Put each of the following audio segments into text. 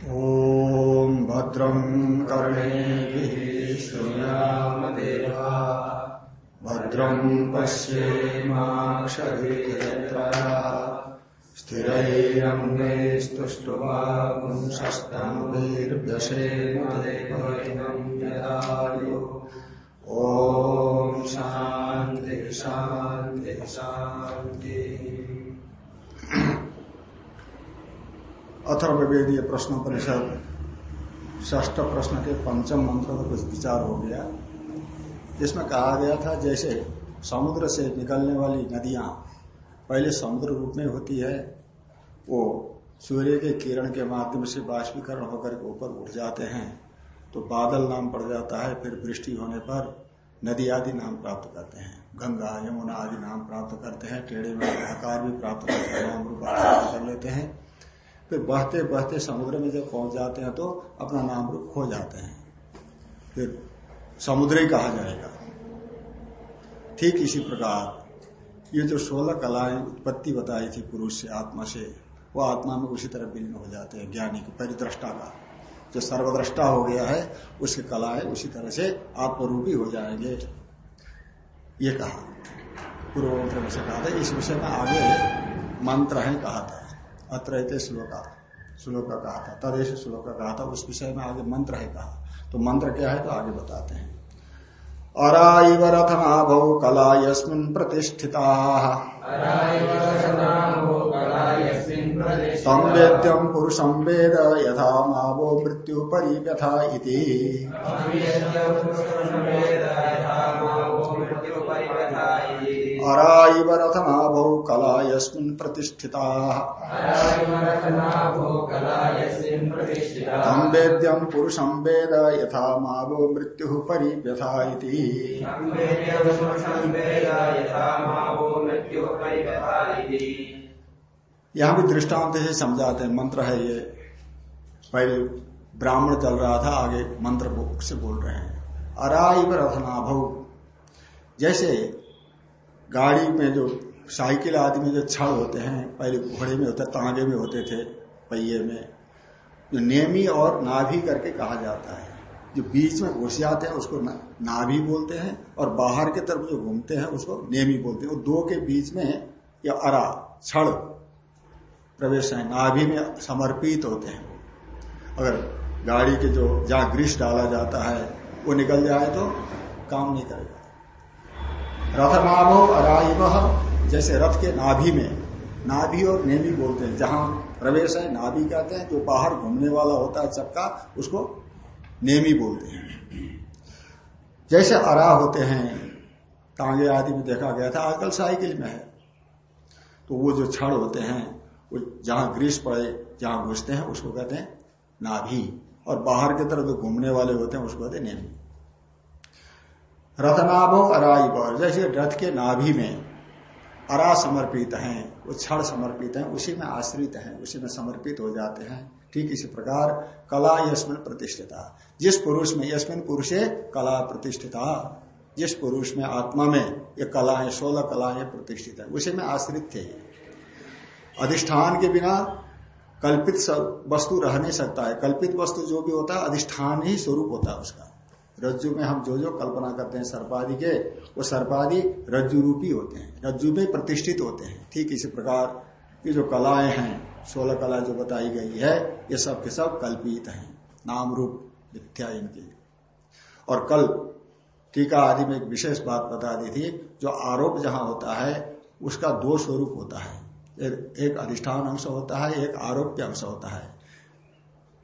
ॐ भद्रं कर्णेभिः श्रृणामदेवा भद्रं पश्येमाक्षभिर्यत्रया स्थिरैरङ्गैस्तुष्ट्वांशस्तनुभिर्व्यसेमदेवैनं यदायु। ॐ शान्ति शान्ति शान्ति। अथर्ववेदीय प्रश्न परिषद ष्ठ प्रश्न के पंचम मंत्र का कुछ विचार हो गया। जिसमें कहा गया था, जैसे समुद्र से निकलने वाली नदियाँ पहले समुद्र रूप में होती है, वो सूर्य के किरण के माध्यम से बाष्पीकरण होकर के ऊपर उठ जाते हैं तो बादल नाम पड़ जाता है, फिर वृष्टि होने पर नदी आदि नाम प्राप्त करते हैं। गंगा, यमुना आदि नाम प्राप्त करते हैं, टेढ़े में आकार भी प्राप्त करते हैं, नाम रूप कर लेते हैं। फिर बहते बहते समुद्र में जब पहुँच जाते हैं तो अपना नाम रूप खो जाते हैं। फिर समुद्र ही कहा जाएगा। ठीक इसी प्रकार, ये जो सोलह कलाएँ उत्पत्ति बताई थी पुरुष से, आत्मा से, वो आत्मा में उसी तरह विलीन हो जाते हैं, ज्ञानी के परिद्रष्टा का। जो सर्वद्रष्टा हो गया है, उसकी कलाएँ उसी तरह से आत्मरूपी हो जाएँगे। ये कहा। पूर्व मंत्र में से कहा था, इस विषय में आगे मंत्र है कहा था। अत्र श्लोका श्लोक कहा था तदेश श्लोक कहा था उस विषय में आगे मंत्र है कहा। तो मंत्र क्या है तो आगे बताते हैं। अराइव रथनाभौ कला यस्मिन् प्रतिष्ठिता। संवेद्यम पुरुषम वेद यथा मावो मृत्यु परी व्यथा अराइव रथनाभौ कला यस्मिन् प्रतिष्ठिता। संवेद्यम पुरुषं वेद यथा मावो मृत्यु परी व्यथा इति यहाँ भी दृष्टांत से समझाते हैं मंत्र है ये। पहले ब्राह्मण चल रहा था आगे मंत्र से बोल रहे हैं। अराइव रथनाभव जैसे गाड़ी में जो साइकिल आदि में जो छड़ होते हैं, पहले घोड़े में होते, तांगे में होते थे, पहिए में, जो नेमी और नाभि करके कहा जाता है। जो बीच में घुस जाते हैं, उसको नाभि बोलते हैं, और बाहर की तरफ़ जो घूमते हैं, उसको नेमी बोलते हैं। दो के बीच में या अरा, छड़ प्रवेश है, नाभि में समर्पित होते हैं। अगर गाड़ी के जो जहाँ ग्रीस डाला जाता है, वो निकल जाए तो काम नहीं करेगा। रथ नाभो अराइव, जैसे रथ के नाभि में, नाभि और नेमी बोलते हैं, जहाँ प्रवेश है, नाभि कहते हैं, जो बाहर घूमने वाला होता है चक्का, उसको नेमी बोलते हैं। जैसे अरा होते हैं टांगे आदि में देखा गया था, आजकल साइकिल में है। तो वो जो छड़ होते हैं, वो जहाँ ग्रीस पड़े, जहाँ घुसते हैं, उसको कहते हैं नाभि, और बाहर की तरफ़ जो घूमने वाले होते हैं, उसको कहते हैं नेमी। रथनाभो अराई पर, जैसे रथ के नाभि में अरा समर्पित हैं, वो क्षण समर्पित हैं, उसी में आश्रित हैं, उसी में समर्पित हो जाते हैं। ठीक इसी प्रकार कला यशमिन प्रतिष्ठिता। जिस पुरुष में यशमिन पुरुषे कला प्रतिष्ठिता। जिस पुरुष में आत्मा में ये कलाएँ सोलह कलाएँ प्रतिष्ठित है, उसी में आश्रित थे। अधिष्ठान के बिना कल्पित वस्तु रह नहीं सकता है। कल्पित वस्तु जो भी होता है, अधिष्ठान ही स्वरूप होता है उसका। रज्जु में हम जो जो कल्पना करते हैं सर्पादि के, वो सर्पादि रज्जु रूपी होते हैं, रज्जु में प्रतिष्ठित होते हैं। ठीक इसी प्रकार ये जो कलाएँ हैं, सोलह कला जो बताई गई है, ये सब के सब कल्पित हैं। नाम रूप मिथ्या इनकी। और कल टीका आदि में एक विशेष बात बता दी थी, जो आरोप जहाँ होता है, उसका दो स्वरूप होता है। एक अधिष्ठान अंश होता है, एक आरोप के अंश होता है।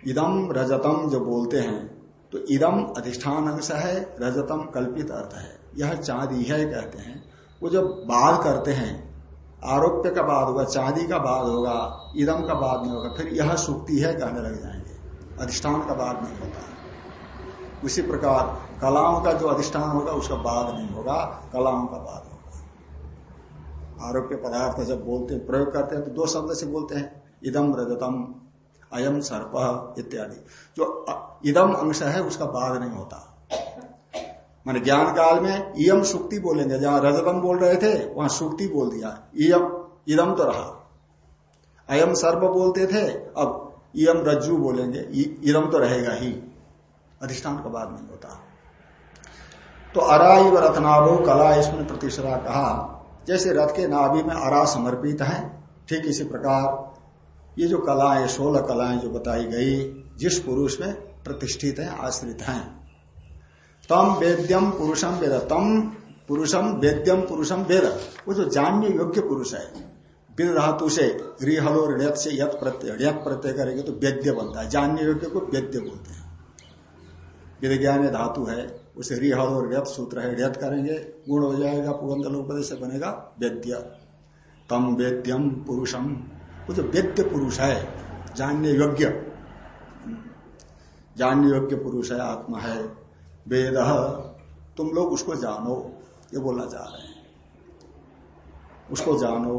इदम रजतम जो बोलते हैं तो इदम अधिष्ठान अंश है, रजतम कल्पित अर्थ है। यह चांदी है, कहते हैं। वो जब बाद करते हैं, आरोप्य का बाद होगा, चांदी का बाद होगा, इदम का बाद नहीं होगा, फिर यह सुक्ति है, कहने लग जाएँगे। अधिष्ठान का बाद नहीं होता। उसी प्रकार कलाओं का जो अधिष्ठान होगा, उसका बाद नहीं होगा, कलाओं का बाद होगा। आरोप्य पदार्थ जब बोलते, प्रयोग करते हैं तो दो शब्द से बोलते हैं। इदम, रजतम अयम सर्प इत्यादि। जो इदम अंश है, उसका बाद नहीं होता। मान ज्ञान काल में इयम सुक्ति बोलेंगे। जहाँ रजतम बोल रहे थे, वहाँ सुक्ति बोल दिया। इयम इदम तो रहा। अयम सर्प बोलते थे, अब इम रज्जु बोलेंगे। इदम तो रहेगा ही। अधिष्ठान का बाद नहीं होता। तो अराई व रथनाभो कला इसमें प्रतिशरा कहा। जैसे रथ के नाभि में अरा समर्पित है, ठीक इसी प्रकार ये जो कलाएँ, सोलह कलाएँ जो बताई गई, जिस पुरुष में प्रतिष्ठित है, आश्रित हैं। तम वेद्यम पुरुषम वेद। तम पुरुषम वेद्यम पुरुषम वेद। वो जो जानने योग्य पुरुष है विद धातु से रिहलो ऋणत से यथ प्रत्यय प्रत्यय करेंगे तो वेद्य बनता है। जानने योग्य को वेद्य बोलते हैं। विज्ञान धातु है, उसे रिहलो ऋत सूत्र है ऋत करेंगे, गुण हो जाएगा पुगंध से बनेगा वेद्य। तम वेद्यम पुरुषम वो जो वेद्य पुरुष है, जानने योग्य। जानने योग्य पुरुष है, आत्मा है, वेद तुम लोग उसको जानो, ये बोलना चाह रहे हैं। उसको जानो,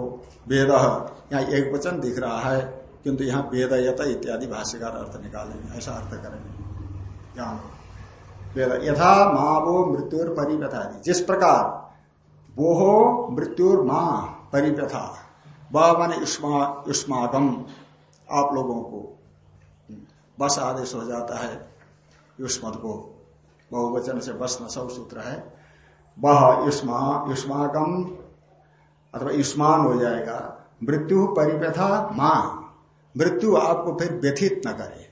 वेद यहाँ एक वचन दिख रहा है, किंतु यहाँ वेदयत इत्यादि भाष्यकार अर्थ निकालेंगे, ऐसा अर्थ करेंगे। जानो। वेद, यथा माँ वो मृत्यु परिव्यथा जिस प्रकार वो हो मृत्यु माँ परिव्यथा। वह मान युष्मागम आप लोगों को। बस आदेश हो जाता है युष्मत को। बहुवचन से बस न सब सूत्र है। वह युष्मा युष्माकम, अथवा युष्मान हो जाएगा। मृत्यु परिव्यथा माँ। मृत्यु आपको फिर व्यथित न करे।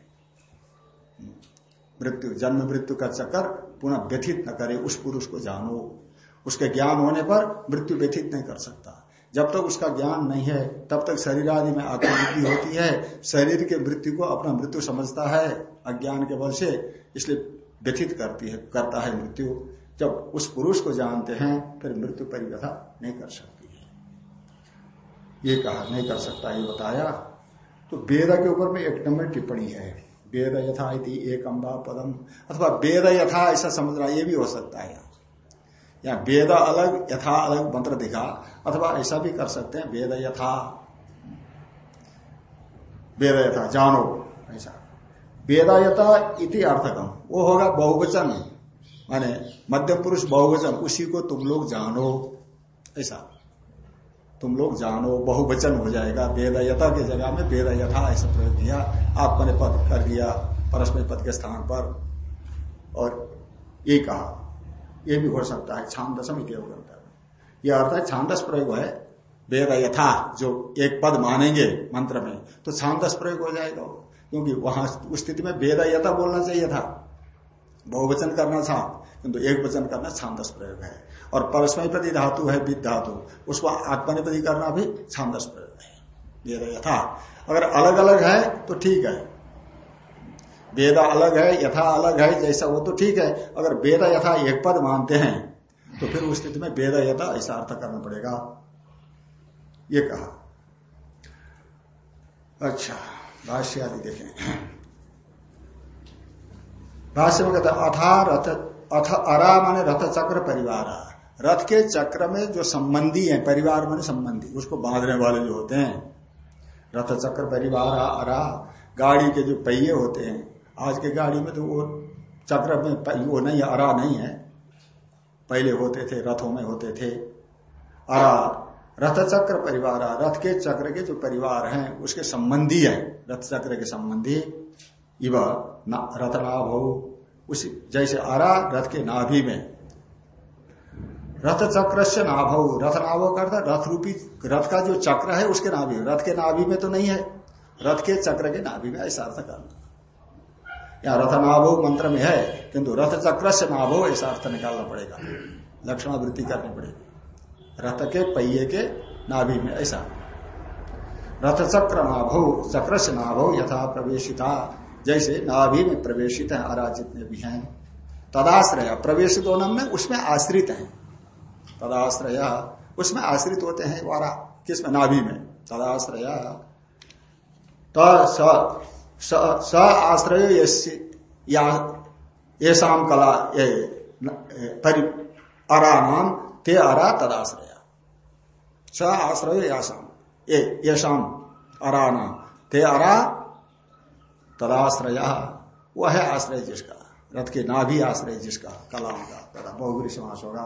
मृत्यु, जन्म मृत्यु का चक्कर पुनः व्यथित न करे। उस पुरुष को जानो। उसके ज्ञान होने पर मृत्यु व्यथित नहीं कर सकता। जब तक उसका ज्ञान नहीं है, तब तक शरीर आदि में आत्मवृत्ति होती है। शरीर के मृत्यु को अपना मृत्यु समझता है, अज्ञान के बल से, इसलिए व्यथित करती है, करता है मृत्यु। जब उस पुरुष को जानते हैं, फिर मृत्यु परिव्यथा नहीं कर सकती है। ये कहा, नहीं कर सकता, ये बताया। तो वेद के ऊपर में एक नंबर टिप्पणी है। वेद यथा एक अम्बा पदम। अथवा वेद यथा ऐसा समझ रहा ये भी हो सकता है। या वेद अलग, यथा अलग मंत्र दिखा, अथवा ऐसा भी कर सकते हैं, वेद यथा। वेद यथा, जानो, ऐसा। वेदायता इति अर्थकम। वो होगा बहुवचन माने मध्य पुरुष बहुवचन, उसी को तुम लोग जानो, ऐसा। तुम लोग जानो, बहुवचन हो जाएगा। वेदयता की जगह में वेद यथा ऐसा प्रयोग किया आपने पद कर दिया परस्मय पद के स्थान पर, और ये कहा। ये भी हो सकता है, छांदसम इतिहास यह अर्थ है, छांदस प्रयोग है वेद यथा, जो एक पद मानेंगे मंत्र में तो छांदस प्रयोग हो जाएगा क्योंकि वहाँ उस स्थिति में वेद यथा बोलना चाहिए था। बहुवचन करना था, किंतु एक वचन करना छांदस प्रयोग है। और परस्मय प्रति धातु है, विद धातु, उसको आत्मनिपति करना भी छांदस प्रयोग है, वेद यथा। अगर अलग अलग है तो ठीक है वेद अलग है, यथा अलग है, जैसा वो तो ठीक है, अगर वेद यथा एक पद मानते हैं तो फिर उस स्थिति में वेद यथा ऐसा अर्थ करना पड़ेगा। ये कहा। अच्छा भाष्य आदि देखें। भाष्य में कहते अथा रथ, अथ अरा माने रथ चक्र परिवार। रथ के चक्र में जो संबंधी है, परिवार माने संबंधी, उसको बांधने वाले जो होते हैं। रथ चक्र, परिवार, अरा, गाड़ी के जो पहिए होते हैं आज के गाड़ी में तो वो चक्र में वो नहीं अरा नहीं है। पहले होते थे, रथों में होते थे। अरा, रथ चक्र परिवार रथ के चक्र के जो परिवार हैं, उसके संबंधी है, रथ चक्र के संबंधी। इव रथ नाभ हो, उसी, जैसे आरा रथ के नाभि में। रथ चक्र से नाभ हो, रथ नाभो करता रथ रूपी, रथ का जो चक्र है, उसके नाभि रथ के नाभि में तो नहीं है। रथ के चक्र के नाभि में, ऐसा अर्थ करना। या रथ नाभो मंत्र में है, किंतु रथ चक्र से नाभो ऐसा अर्थ निकालना पड़ेगा। लक्षणावृत्ति करनी पड़ेगी। रथ के पहिए के नाभि में ऐसा। रथ चक्र नाभो चक्र से नाभो यथा प्रवेशिता। जैसे नाभि में प्रवेशित है आरा जितने भी हैं। तदाश्रय प्रवेशित होना में उसमें आश्रित है। तदाश्रय, उसमें आश्रित होते हैं, वारा, किसमें? नाभि में। तदाश्रय स आश्रय ये शाम कला, ये परि अरा नाम ते अरा तदाश्रय। स आश्रय यासाम ये यशाम अराना ते अरा तदाश्रय। वह है आश्रय जिसका रथ के नाभि आश्रय जिसका कलाम का, तथा बहुगुरी समास होगा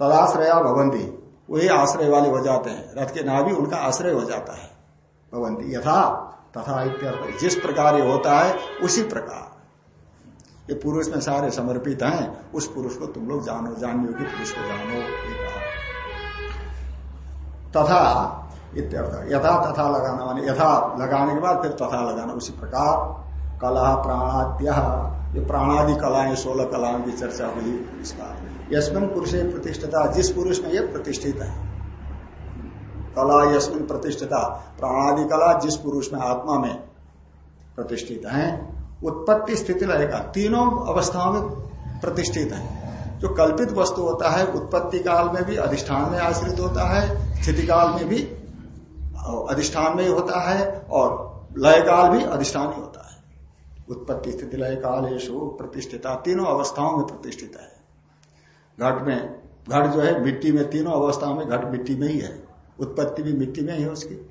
तदाश्रया भवंती वही आश्रय वाले हो जाते हैं। रथ के नाभि उनका आश्रय हो जाता है भवंती यथा तथा इत्यर्थ। जिस प्रकार ये होता है, उसी प्रकार। ये पुरुष में सारे समर्पित हैं, उस पुरुष को तुम लोग जानो जान योगी पुरुष को जानो, ये कहा। तथा इत्यर्थ। यथा तथा लगाना माने, यथा लगाने के बाद फिर तथा लगाना, उसी प्रकार। कला प्राणाद्य। ये प्राणादि कलाएँ, सोलह कलाओं की चर्चा हुई इसका यशमिन पुरुष प्रतिष्ठता। जिस पुरुष में ये प्रतिष्ठित है कला यशमिन प्रतिष्ठिता। प्राणादि कला जिस पुरुष में आत्मा में प्रतिष्ठित है, उत्पत्ति स्थिति रहेगा। तीनों अवस्थाओं में प्रतिष्ठित है। जो कल्पित वस्तु होता है, उत्पत्ति काल में भी अधिष्ठान में आश्रित होता है, स्थिति काल में भी अधिष्ठान में होता है, और लय काल भी अधिष्ठान ही होता है। उत्पत्ति स्थिति लय काल ये प्रतिष्ठिता। तीनों अवस्थाओं में प्रतिष्ठित है। घट में, घट जो है मिट्टी में, तीनों अवस्थाओं में घट मिट्टी में ही है। उत्पत्ति भी मिट्टी में ही है उसकी।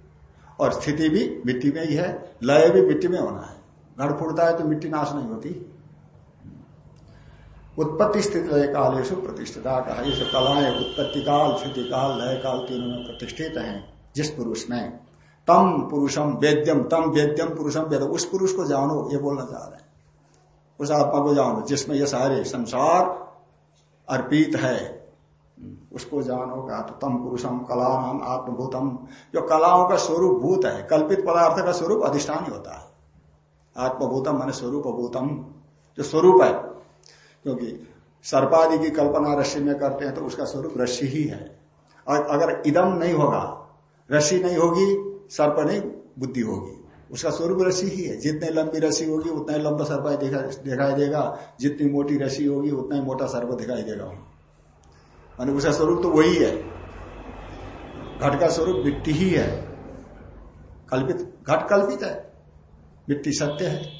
और स्थिति भी मिट्टी में ही है, लय भी मिट्टी में होना है। घट फूटता है तो मिट्टी नाश नहीं होती। उत्पत्ति स्थिति लय कालेशु प्रतिष्ठिता कहा। ये जो कलाएँ उत्पत्ति काल, स्थिति काल, लय काल तीनों में प्रतिष्ठित है, जिस पुरुष में। तम पुरुषम वेद्यम, तम वेद्यम पुरुषम वेद। उस पुरुष को जानो, ये बोलना चाह रहे हैं। उस आत्मा को जानो, जिसमें ये सारे संसार अर्पित है। उसको जानो का तो तम पुरुषम कला नाम आत्मभूतम। जो कलाओं का स्वरूप भूत है, कल्पित पदार्थ का स्वरूप अधिष्ठान ही होता है। आत्मभूतम मान स्वरूप भूतम जो स्वरूप है। क्योंकि सर्पादि की कल्पना रश्मि में करते हैं तो उसका स्वरूप रश्मि ही है। और अगर इदम नहीं होगा रस्सी नहीं होगी, सर्प नहीं, बुद्धि होगी। उसका स्वरूप रसी ही है। जितनी लंबी रसी होगी, उतना ही लंबा सर्प दिखाई देगा। जितनी मोटी रसी होगी, उतना ही मोटा सर्प दिखाई देगा। उसका स्वरूप तो वही है। घट का स्वरूप मिट्टी ही है। कल्पित, घट कल्पित है। मिट्टी सत्य है।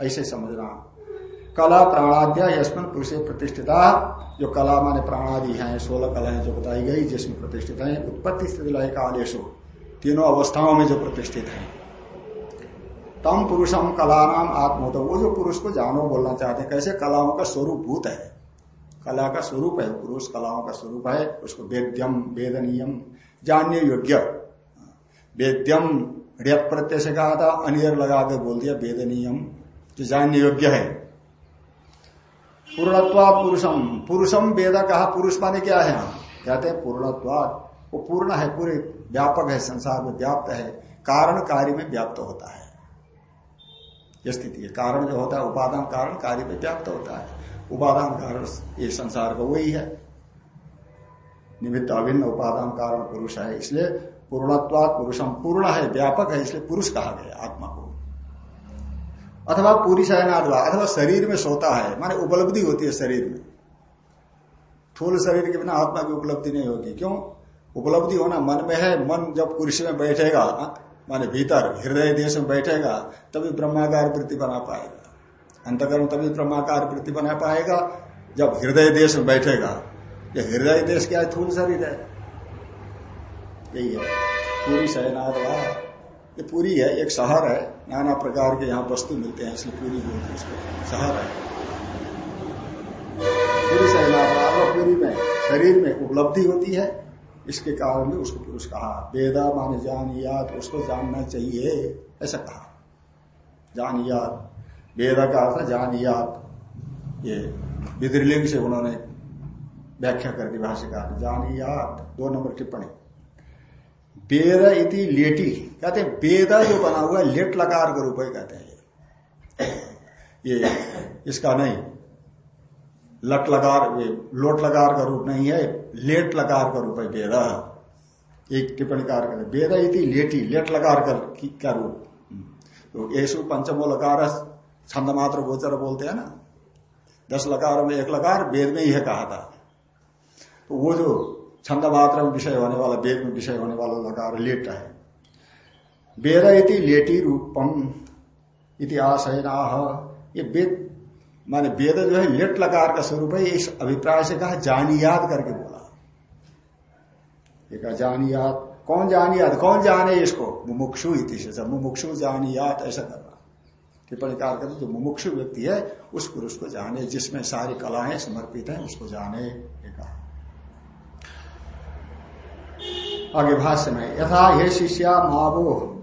ऐसे समझना कला प्राणाद्या यशमन पुरुष प्रतिष्ठिता। जो कला माने प्राणादि हैं, सोलह कलाएँ जो बताई गई, जिसमें प्रतिष्ठित है, उत्पत्ति स्थिति लय कालेशो तीनों अवस्थाओं में जो प्रतिष्ठित है। तम पुरुषम कला नाम आत्मोत वो जो पुरुष को जानो बोलना चाहते हैं, कैसे कलाओं का स्वरूप भूत है। कला का स्वरूप है, पुरुष कलाओं का स्वरूप है, उसको वेद्यम, वेदनीयम जानने योग्य। वेद्यम ऋत प्रत्यय से कहा था, अनियर लगा के बोल दिया, वेदनीयम, जो जानने योग्य है। पूर्णत्वा पुरुषम पुरुषम वेद कहा, पुरुष माने क्या है हम कहते हैं पूर्णत्वाद वो पूर्ण है, पूरे व्यापक है, संसार में व्याप्त है, कारण कार्य में व्याप्त होता है। यह स्थिति है, कारण जो होता है, उपादान कारण कार्य में व्याप्त होता है। उपादान कारण ये संसार का वही है। निमित्त अभिन्न उपादान कारण पुरुष है, इसलिए पूर्णत्वाद पुरुषम पूर्ण है, व्यापक है, इसलिए पुरुष कहा गया आत्मा को। अथवा पूरी शयनादवा अथवा शरीर में सोता है, माने उपलब्धि होती है शरीर में। थूल शरीर के बिना आत्मा की उपलब्धि नहीं होगी। क्यों? उपलब्धि होना मन में है, मन जब कुर्सी में बैठेगा, माने भीतर, हृदय देश में बैठेगा, तभी ब्रह्मागार वृत्ति बना पाएगा। अंतकर्म तभी ब्रह्माकार वृत्ति बना पाएगा जब हृदय देश में बैठेगा। ये हृदय देश क्या है? थूल शरीर है यही है। पूरी शयनादवा ये पूरी है, एक शहर है। नाना प्रकार के यहाँ वस्तु मिलते हैं, इसलिए पूरी बोलते हैं इसको। शहर है। पूरी से पूरी में, शरीर में उपलब्धि होती है। इसके कारण भी उसको पुरुष कहा। वेदा माने जान याद, उसको जानना चाहिए, ऐसा कहा। जान याद। वेद का अर्थ जान याद ये विद्रलिंग से उन्होंने व्याख्या करके भाष्यकार। जान याद दो नंबर टिप्पणी। वेद इति लेटी। कहते हैं, वेद जो बना हुआ है, लेट लकार का रूप है कहते हैं ये। इसका नहीं। लट लकार लोट लकार का रूप नहीं है, लेट लकार का रूप है वेद। एक टिप्पणी कार कहते वेद इति लेटी, लेट लकार का रूप। तो येसु पंचमो लकार छंद मात्र गोचर बोलते हैं ना। दस लकार में एक लकार वेद में ही है कहा था। तो वो जो छंद मात्र में विषय होने वाला, वेद में विषय होने वाला लकार लेट है। वेद इति लेटी रूपम इतिहास है ये वेद, माने वेद जो है, लेट लकार का स्वरूप है इस अभिप्राय से कहा जानियात करके बोला। एक जानियात कौन जानियात कौन जाने इसको? मुमुक्षु इति से। मुमुक्षु जानियात ऐसा करना टिप्पणी कार करते जो मुमुक्षु व्यक्ति है, उस पुरुष को जाने, जिसमें सारी कलाएँ समर्पित है, उसको जाने आगे भाष्य में, यथा हे शिष्या मावो,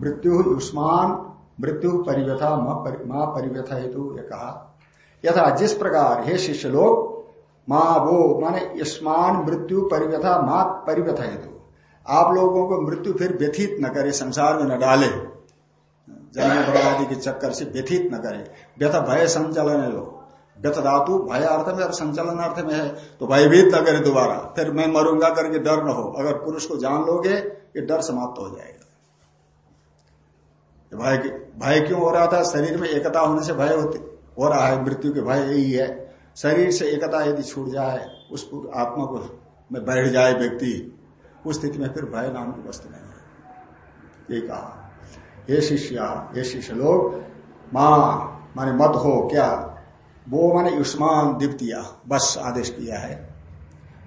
मृत्यु युष्मान मृत्यु परिव्यथा, माँ परिव्यथा हेतु ये कहा। यथा जिस प्रकार हे शिष्य लोग माँ वो माने युष्मान मृत्यु परिव्यथा, माँ परिव्यथा हेतु आप लोगों को मृत्यु फिर व्यथित न करे, संसार में न डाले। जन्म बर्बादी के चक्कर से व्यथित न करे। व्यथ भय संचलन है व्यथ धातु भय अर्थ में और संचलन अर्थ में है तो भयभीत न करे दोबारा। फिर मैं मरूँगा करके डर न हो। अगर पुरुष को जान लोगे, ये डर समाप्त हो जाएगा। भय भय क्यों हो रहा था? शरीर में एकता होने से भय हो रहा है। मृत्यु के भय यही है। शरीर से एकता यदि छूट जाए, उस आत्मा को में बैठ जाए व्यक्ति, उस स्थिति में फिर भय नाम की वस्तु नहीं है। ये कहा। हे शिष्य हे शिष्य लोग माँ, माने मत हो क्या? वो माने युष्मान दीप्तिया, बस आदेश किया है।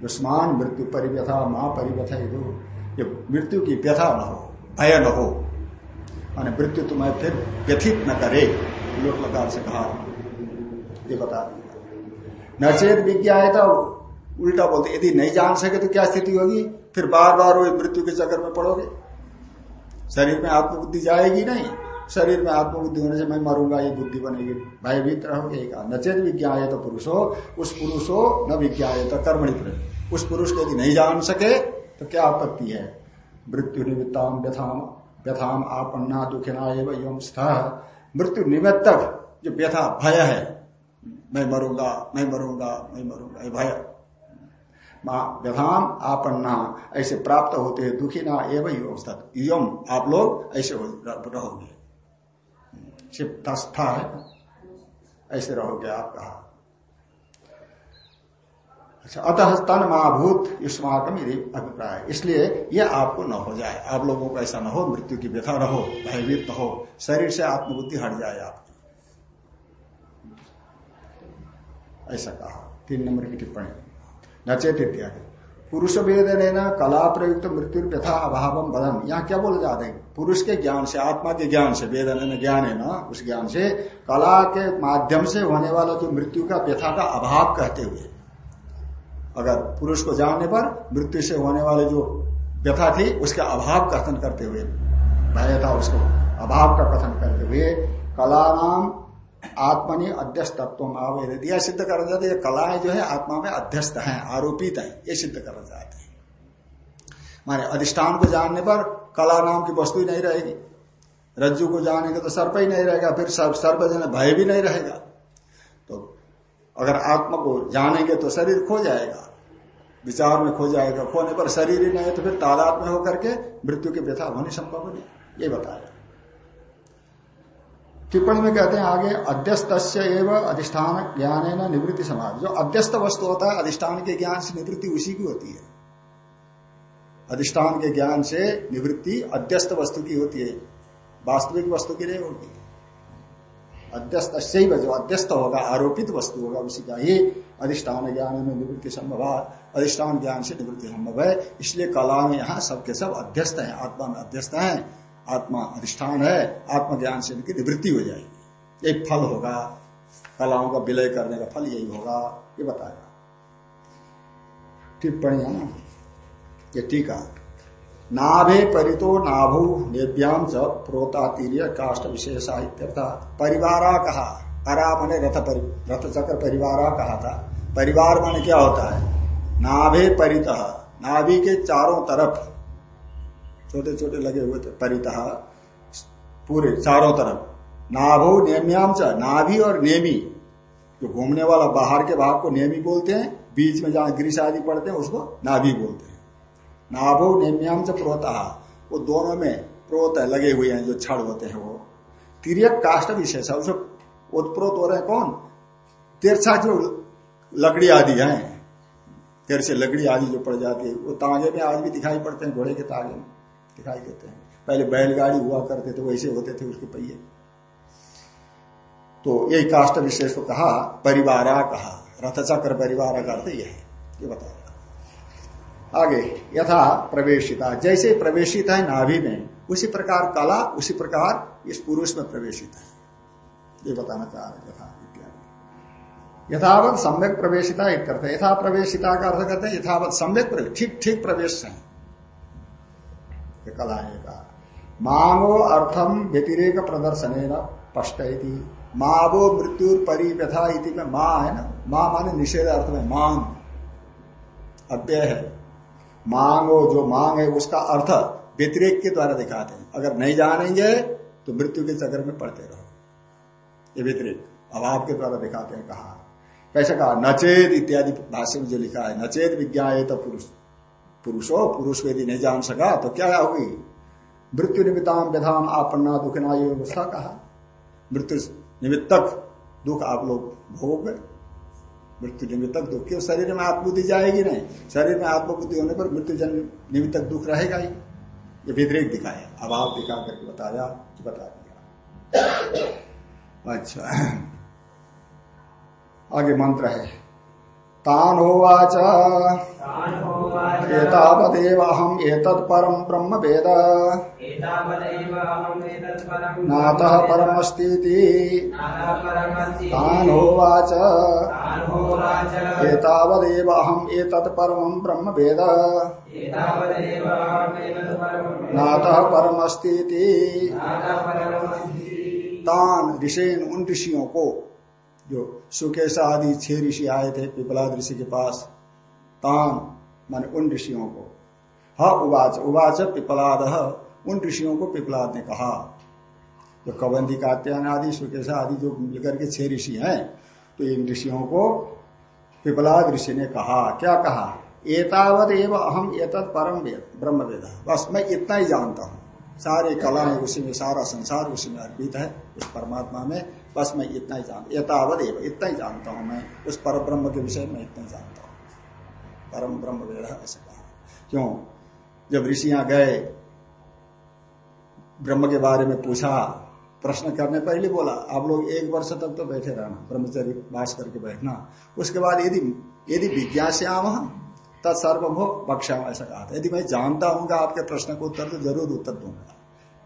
युष्मान मृत्यु परिव्यथा, माँ परिव्यथा ये मृत्यु की व्यथा न हो, भय न हो, माने मृत्यु तुम्हें फिर व्यथित न करे लोक प्रकार से कहा। ये बता दिया। नचेत विज्ञाता उल्टा बोलते, यदि नहीं जान सके तो क्या स्थिति होगी? फिर बार बार वो मृत्यु के चक्कर में पड़ोगे। शरीर में आत्मबुद्धि जाएगी नहीं। शरीर में आत्मबुद्धि होने से मैं मरूँगा, ये बुद्धि बनेगी। भयभीत रहोगे नचेत विज्ञा तो पुरुष हो उस पुरुष हो न विज्ञा तो कर्मणि उस पुरुष को यदि नहीं जान सके तो क्या आपत्ति है? मृत्यु निमित्ताम व्यथाम व्यथाम आपन्ना दुखिना एवं स्थ मृत्यु निमित्तक जो व्यथा, भय है, मैं मरूँगा मैं मरूँगा मैं मरूँगा भय। व्यधाम आपन्ना। ऐसे प्राप्त होते दुखी ना एवं यम आप लोग ऐसे रहोगे। तस्था है। ऐसे रहोगे आप कहा अच्छा अतः तन महाभूत युष्माकम यदि अभिप्राय। इसलिए यह आपको न हो जाए। आप लोगों को ऐसा न हो, मृत्यु की व्यथा न हो, भयभीत न हो। शरीर से आत्मबुद्धि हट जाए आपकी। ऐसा कहा। तीन नंबर की टिप्पणी। नचेत इत्यादि। पुरुष वेदन कला प्रयुक्त मृत्यु व्यथा अभाव बदम यहाँ क्या बोले जाते हैं? पुरुष के ज्ञान से, आत्मा के ज्ञान से वेदन ज्ञान है ना, उस ज्ञान से, कला के माध्यम से होने वाला जो मृत्यु का व्यथा का अभाव कहते हुए। अगर पुरुष को जानने पर मृत्यु से होने वाले जो व्यथा थी, उसके अभाव कथन करते हुए, भय था उसको, अभाव का कथन करते हुए कला नाम आत्मनि अध्यस्त तत्व आवेद यह सिद्ध करना चाहते ये कलाएँ जो है, आत्मा में अध्यस्त हैं, आरोपित है। ये सिद्ध करना चाहते हैं। माने अधिष्ठान को जानने पर कला नाम की वस्तु ही नहीं रहेगी। रज्जु को जानेंगे तो सर्प ही नहीं रहेगा, फिर सर्प जन भय भी नहीं रहेगा। तो अगर आत्मा को जानेंगे तो शरीर खो जाएगा। विचार में खो जाएगा, खोने पर शरीर ही नहीं तो फिर तादाद में होकर के मृत्यु की व्यथा होनी संभव नहीं ये बताया टिप्पणी में कहते हैं, आगे अध्यस्त एवं अधिष्ठान ज्ञान है निवृत्ति समाज जो अध्यस्त वस्तु होता है, अधिष्ठान के ज्ञान से निवृत्ति उसी की होती है। अधिष्ठान के ज्ञान से निवृत्ति अध्यस्त वस्तु की होती है। वास्तविक वस्तु की नहीं होगी अध्यस्त से जो अध्यस्त होगा, आरोपित वस्तु होगा, उसी का ही अधिष्ठान ज्ञान में निवृत्ति संभव है। अधिष्ठान ज्ञान से निवृत्ति संभव है। इसलिए कला में यहाँ सबके सब अध्यस्त है, आत्मा में अध्यस्त है। आत्मा अधिष्ठान है आत्मज्ञान से इनकी निवृत्ति हो जाएगी। एक फल होगा कलाओं का विलय करने का फल यही होगा ये बताया। टिप्पणी है ना? ये टीका नाभे परितो नाभु नेभ्याम च प्रोतातीर्य काष्ट विशेष परिवारा कहा अरा मने रथ परि, रथ चक्र परिवारा कहा था। परिवार माने क्या होता है? नाभे परित नाभि के चारों तरफ़ छोटे छोटे लगे हुए थे। परितः पूरे चारों तरफ़, नाभो नेम्याम च, नाभि और नेमी। जो घूमने वाला बाहर के भाग को नेमी बोलते हैं, बीच में जहाँ ग्रीस आदि पड़ते हैं, उसको नाभि बोलते हैं। नाभो नेम्याम च प्रोता, वो दोनों में प्रोत लगे हुए हैं, जो छड़ होते हैं वो। तिरक काष्ट विशेष है उसमें उत्प्रोत हो रहे हैं कौन? तिरछा जो लकड़ी आदि है तेर से लकड़ी आदि जो पड़ जाती है, वो तांगे में आज भी दिखाई पड़ते हैं, घोड़े के तागे में। दिखाई देते हैं। पहले बैलगाड़ी हुआ करते थे, वैसे होते थे उसके पहिए। तो यही काष्ट विशेष को कहा, परिवारा कहा। रथचक्र परिवार का अर्थ यह है, ये बताया। आगे, यथा प्रवेशिता। जैसे प्रवेशित है नाभि में, उसी प्रकार कला, उसी प्रकार इस पुरुष में प्रवेशित है। ये बताना चाह रहे यथा इत्यादि। यथावत सम्यक प्रवेशिता एक करते यथा प्रवेशिता का अर्थ करते हैं, यथावत सम्यक ठीक ठीक प्रवेश है। कला है का मांगो अर्थम व्यतिरेक प्रदर्शन स्पष्ट मावो मृत्यु परिव्यथा इति में माँ है ना? माँ माने निषेध अर्थ में मांग। अव्यय है। मांगो जो मांग है, उसका अर्थ व्यतिरेक के द्वारा दिखाते हैं। अगर नहीं जानेंगे तो मृत्यु के चक्र में पड़ते रहो। ये व्यतिरेक। अभाव के द्वारा दिखाते हैं कहा। कैसे कहा नचेद इत्यादि भाष्य में जो लिखा है, नचेत विज्ञा तो पुरुष, पुरुषो पुरुष को यदि नहीं जान सका तो क्या होगी मृत्यु निमित्ताम व्यधाम आपन्ना दुखना ये व्यवस्था कहा। मृत्यु निमित्तक दुख आप लोग भोगोगे। मृत्यु निमित्तक दुख क्यों? शरीर में आत्मबुद्धि जाएगी नहीं। शरीर में आत्मबुद्धि होने पर मृत्यु जन निमित्तक दुख रहेगा ही। ये व्यतिरिक दिखाया अभाव दिखा करके बताया, बता दिया। अच्छा। आगे मंत्र है। तान होवाच एतावदेव अहम एतत् परम ब्रह्म वेद नातः परमस्तीति तान होवाच एतावदेव अहम एतत् परम ब्रह्म वेद नातः परमस्तीति तान ऋषेन उन ऋषियों को जो सुकेश आदि छह ऋषि आए थे पिपलाद ऋषि के पास तान मान उन ऋषियों को। ह उवाच उवाच पिपलाद, उन ऋषियों को पिपलाद ने कहा। जो कबंदी कात्यान आदि सुकेश आदि, जो मिलकर के छह ऋषि हैं तो इन ऋषियों को पिपलाद ऋषि ने कहा। क्या कहा? एतावत एवं अहम एतत् परम वेद ब्रह्म वेद बस, मैं इतना ही जानता हूँ। सारे कलाएँ उसी में, सारा संसार उसी में अर्पित है, उस परमात्मा में। बस मैं इतना ही जानता यथावत इतना ही जानता हूँ मैं, उस पर ब्रह्म के विषय में इतना ही जानता हूँ। परम ब्रह्म वेद ऐसे कहा क्यों? जब ऋषियाँ गए, ब्रह्म के बारे में पूछा, प्रश्न करने पहले बोला, आप लोग एक वर्ष तक तो बैठे रहना, ब्रह्मचर्य वास करके बैठना। उसके बाद यदि यदि विज्ञाश्याम तत्सर्वभो बक्षा ऐसा कहा था। यदि मैं जानता हूँ आपके प्रश्न को उत्तर तो ज़रूर उत्तर दूँगा।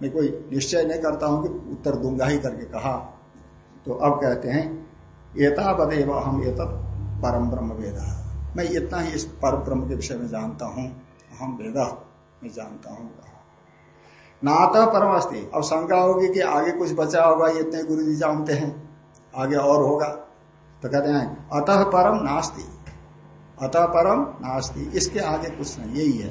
मैं कोई निश्चय नहीं करता हूँ कि उत्तर दूँगा ही करके कहा। तो अब कहते हैं, एतावदेव हम एत परम ब्रह्म वेद। मैं इतना ही इस पर ब्रह्म के विषय में जानता हूँ हम वेद मैं जानता हूँ। नाता परम अस्थि अब शंका होगी कि आगे कुछ बचा होगा इतने गुरु जी जानते हैं। आगे और होगा। तो कहते हैं, अतः परम नास्ती। अतः परम नास्ती। इसके आगे कुछ नहीं यही है।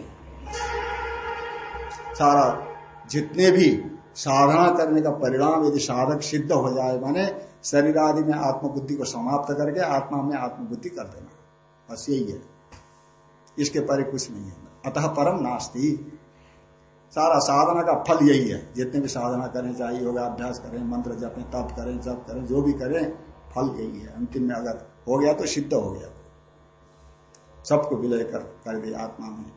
सारा जितने भी साधना करने का परिणाम यदि साधक सिद्ध हो जाए, माने शरीर आदि में आत्मबुद्धि को समाप्त करके आत्मा में आत्मबुद्धि कर देना। बस यही है। इसके परे कुछ नहीं है। अतः परम नास्ती। सारा साधना का फल यही है। जितने भी साधना करें, चाहे योगाभ्यास करें, मंत्र जपें, तप करें, जप करें, जो भी करें, फल यही है। अंतिम में अगर हो गया तो सिद्ध हो गया। सबको विलय कर कर दे आत्मा में।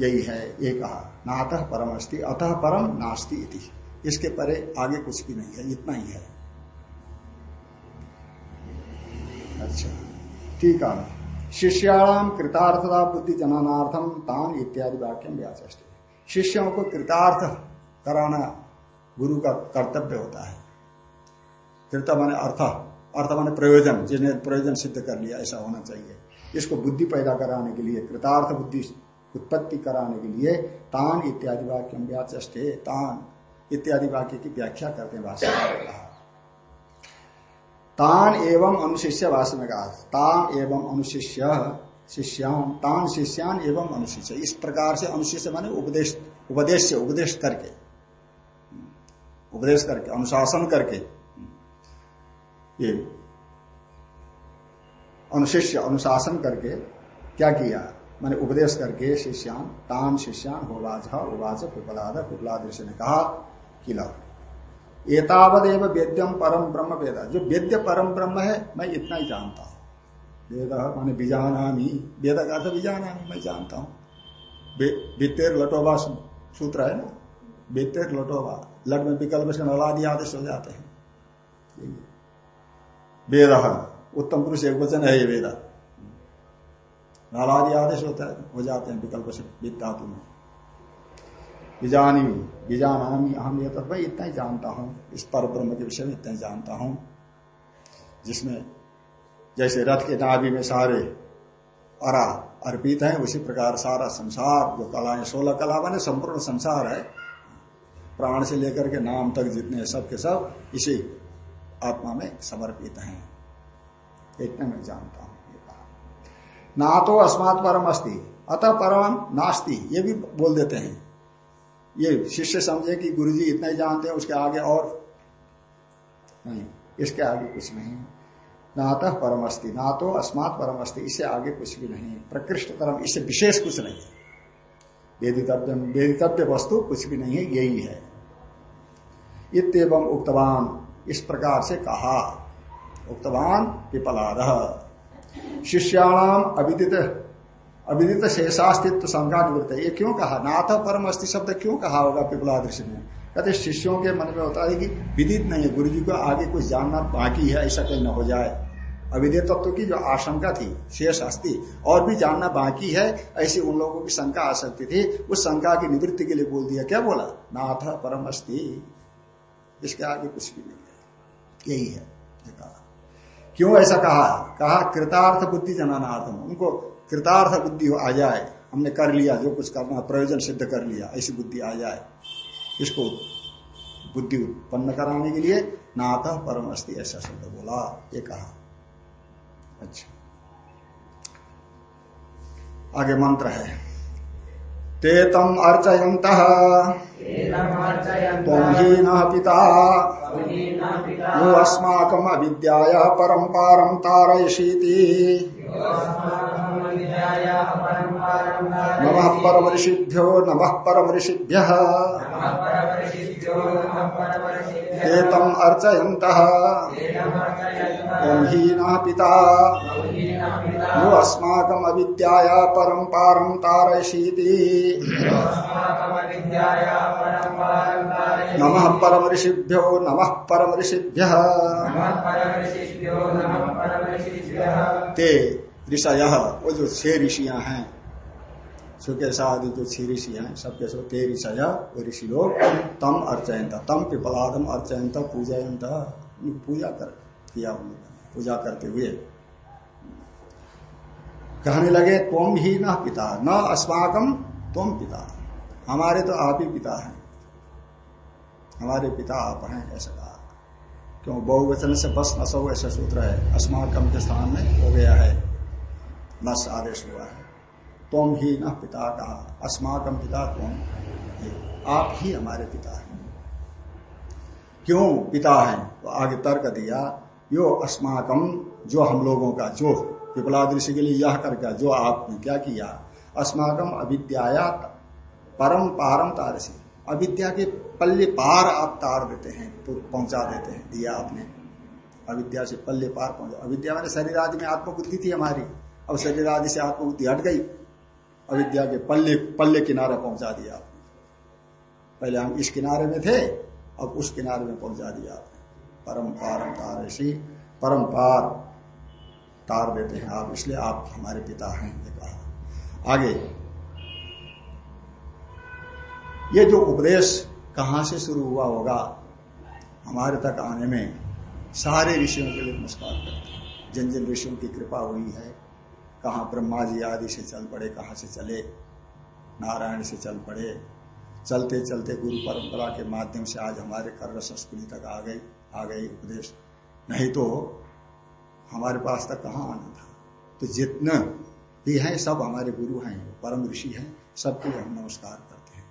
यही है, ये कहा। नातः परम अस्थि अतः परम नास्ति इति। इसके परे आगे कुछ भी नहीं है, इतना ही है। अच्छा ठीक है। शिष्याणाम कृतार्थता बुद्धि जनानार्थम तान इत्यादि वाक्य व्याच शिष्यों को कृतार्थ कराना गुरु का कर्तव्य होता है। कृत माने अर्थ अर्थ माने प्रयोजन, जिन्हें प्रयोजन सिद्ध कर लिया, ऐसा होना चाहिए। इसको बुद्धि पैदा कराने के लिए, कृतार्थ बुद्धि उत्पत्ति कराने के लिए तान इत्यादि वाक्य व्याचे तान इत्यादि वाक्य की व्याख्या करते हैं भाषा में। कहा तान एवं अनुशिष्य भाषा में कहा। तान एवं अनुशिष्य शिष्यान तान शिष्यान एवं अनुशिष्य। इस प्रकार से अनुशिष्य माने उपदेश उपदेश से उपदेश करके। उपदेश करके, अनुशासन करके। ये अनुशिष्य, अनुशासन करके क्या किया? मैंने उपदेश करके शिष्यान तान शिष्यान, होवाच, उवाच पिपलाद पिपलाद ने कहा। किला। एतावदेव वेद्यम परम ब्रह्म वेद। जो वेद्य परम ब्रह्म है, मैं इतना ही जानता हूँ। वेद माने बीजानामी। वेद का अर्थ बीजानामी, मैं जानता हूँ। वित्तेर लटोबा सूत्र है ना? वित्तेर लटोबा लट में विकल्प से नलादि आदेश हो जाते हैं। वेद, उत्तम पुरुष एक वचन है ये वेद। नलादि आदेश होता है, हो जाते हैं विकल्प से विद्धातु में। बीजानी बीजानामी अहम ये तत्व इतना ही जानता हूँ। इस पर ब्रह्म के विषय में इतना ही जानता हूँ। जिसमें जैसे रथ के नाभि में सारे अरा अर्पित है, उसी प्रकार सारा संसार, जो कला है सोलह कला बने संपूर्ण संसार है, प्राण से लेकर के नाम तक जितने सब के सब इसी आत्मा में समर्पित हैं। इतना मैं जानता हूँ ना तो अस्मात परम अस्ति अतः परम नास्ति, ये भी बोल देते हैं। ये शिष्य समझे कि गुरु जी इतना ही जानते हैं, उसके आगे और नहीं, इसके आगे कुछ नहीं। नातः परम अस्ति ना तो अस्मात परम अस्ति इससे आगे कुछ भी नहीं। प्रकृष्ट परम इससे विशेष कुछ नहीं। है वेदितव्य वेदितव्य वस्तु कुछ भी नहीं है, यही है। इतम उक्तवान, इस प्रकार से कहा। उक्तवान पिपलाद। शिष्याणाम अविदित अविदित शेषास्तित्व शंका निवृत्त ये क्यों कहा? नाथ परम अस्थि शब्द क्यों कहा होगा पिपलाद ऋषि ने कहते शिष्यों के मन में होता है कि विदित नहीं है गुरु जी को आगे कुछ जानना बाकी है, ऐसा कहीं न हो जाए। अविदित तत्व की जो आशंका थी शेष अस्थि और भी जानना बाकी है, ऐसी उन लोगों की शंका आ सकती थी। उस शंका की निवृत्ति के लिए बोल दिया। क्या बोला? नाथ परम अस्थि इसके आगे कुछ भी नहीं है। यही है। कहा। क्यों ऐसा कहा? कहा, कृतार्थ बुद्धि जनानार्थम। उनको कृतार्थ बुद्धि आ जाए। हमने कर लिया जो कुछ करना प्रयोजन सिद्ध कर लिया ऐसी बुद्धि आ जाए। इसको बुद्धि उत्पन्न कराने के लिए नाथ परम अस्थि ऐसा शब्द बोला ये कहा। अच्छा। आगे मंत्र है। ते तम अर्चयंत पिता। यो अस्माकम अविद्या परम पारम तारयशीति नम परम ऋषिभ्यो नम परम ऋषिभ्य अर्चयंत हीन पिता। अस्माकम अविद्या परम पारम तारयशीति। नम परम ऋषिभ्यो नम परम ऋषिभ्य ते ऋषय वो जो छह ऋषियाँ हैं सुकेश आदि जो छह ऋषि हैं, सबके सब ते ऋषय, वो ऋषि लोग तम अर्चयंत तम पिपलादम अर्चयंत पूजयंत पूजा कर किया पूजा करते हुए। कहने लगे, तुम ही न पिता, न अस्माकम तुम पिता, हमारे तो आप ही पिता हैं, हमारे पिता आप हैं, ऐसा कहा। क्यों? बहुवचन से बस नसो ऐसा सूत्र है अस्माकम के स्थान में हो गया है नस आदेश हुआ है। तुम ही न पिता कहा। अस्माकम पिता तुम आप ही हमारे पिता हैं। क्यों पिता है? तो आगे तर्क दिया, यो अस्माकम जो हम लोगों का, जो पिपला दृश्य के लिए यह करके जो आपने क्या किया? अस्माकम अविद्या परम पारम तार से अविद्या के पल्ले पार आप तार देते हैं तो पहुँचा देते हैं, दिया आपने। अविद्या से पल्ले पार पहुँचा। अविद्या मैंने शरीर आदि में आत्मबुद्धि थी हमारी। अब शरीर आदि से आत्मबुद्धि हट गई, अविद्या के पल्ले पल्ले किनारे पहुँचा दिया आपने। पहले हम इस किनारे में थे, अब उस किनारे में पहुँचा दिया आपने। परम पारम तार ऐसी परम पार तार देते हैं आप, इसलिए आप हमारे पिता हैं, ये कहा। आगे। ये जो उपदेश कहाँ से शुरू हुआ होगा, हमारे तक आने में सारे ऋषियों के लिए नमस्कार करते हैं। जिन जिन ऋषियों की कृपा हुई है कहा ब्रह्मा जी आदि से चल पड़े, कहा से चले, नारायण से चल पड़े। चलते चलते गुरु परंपरा के माध्यम से आज हमारे कर्म संस्कृति तक आ गई आ गई उपदेश। नहीं तो हमारे पास तक कहाँ आना था? तो जितने भी हैं, सब हमारे गुरु हैं, परम ऋषि हैं, सबको हम नमस्कार करते हैं।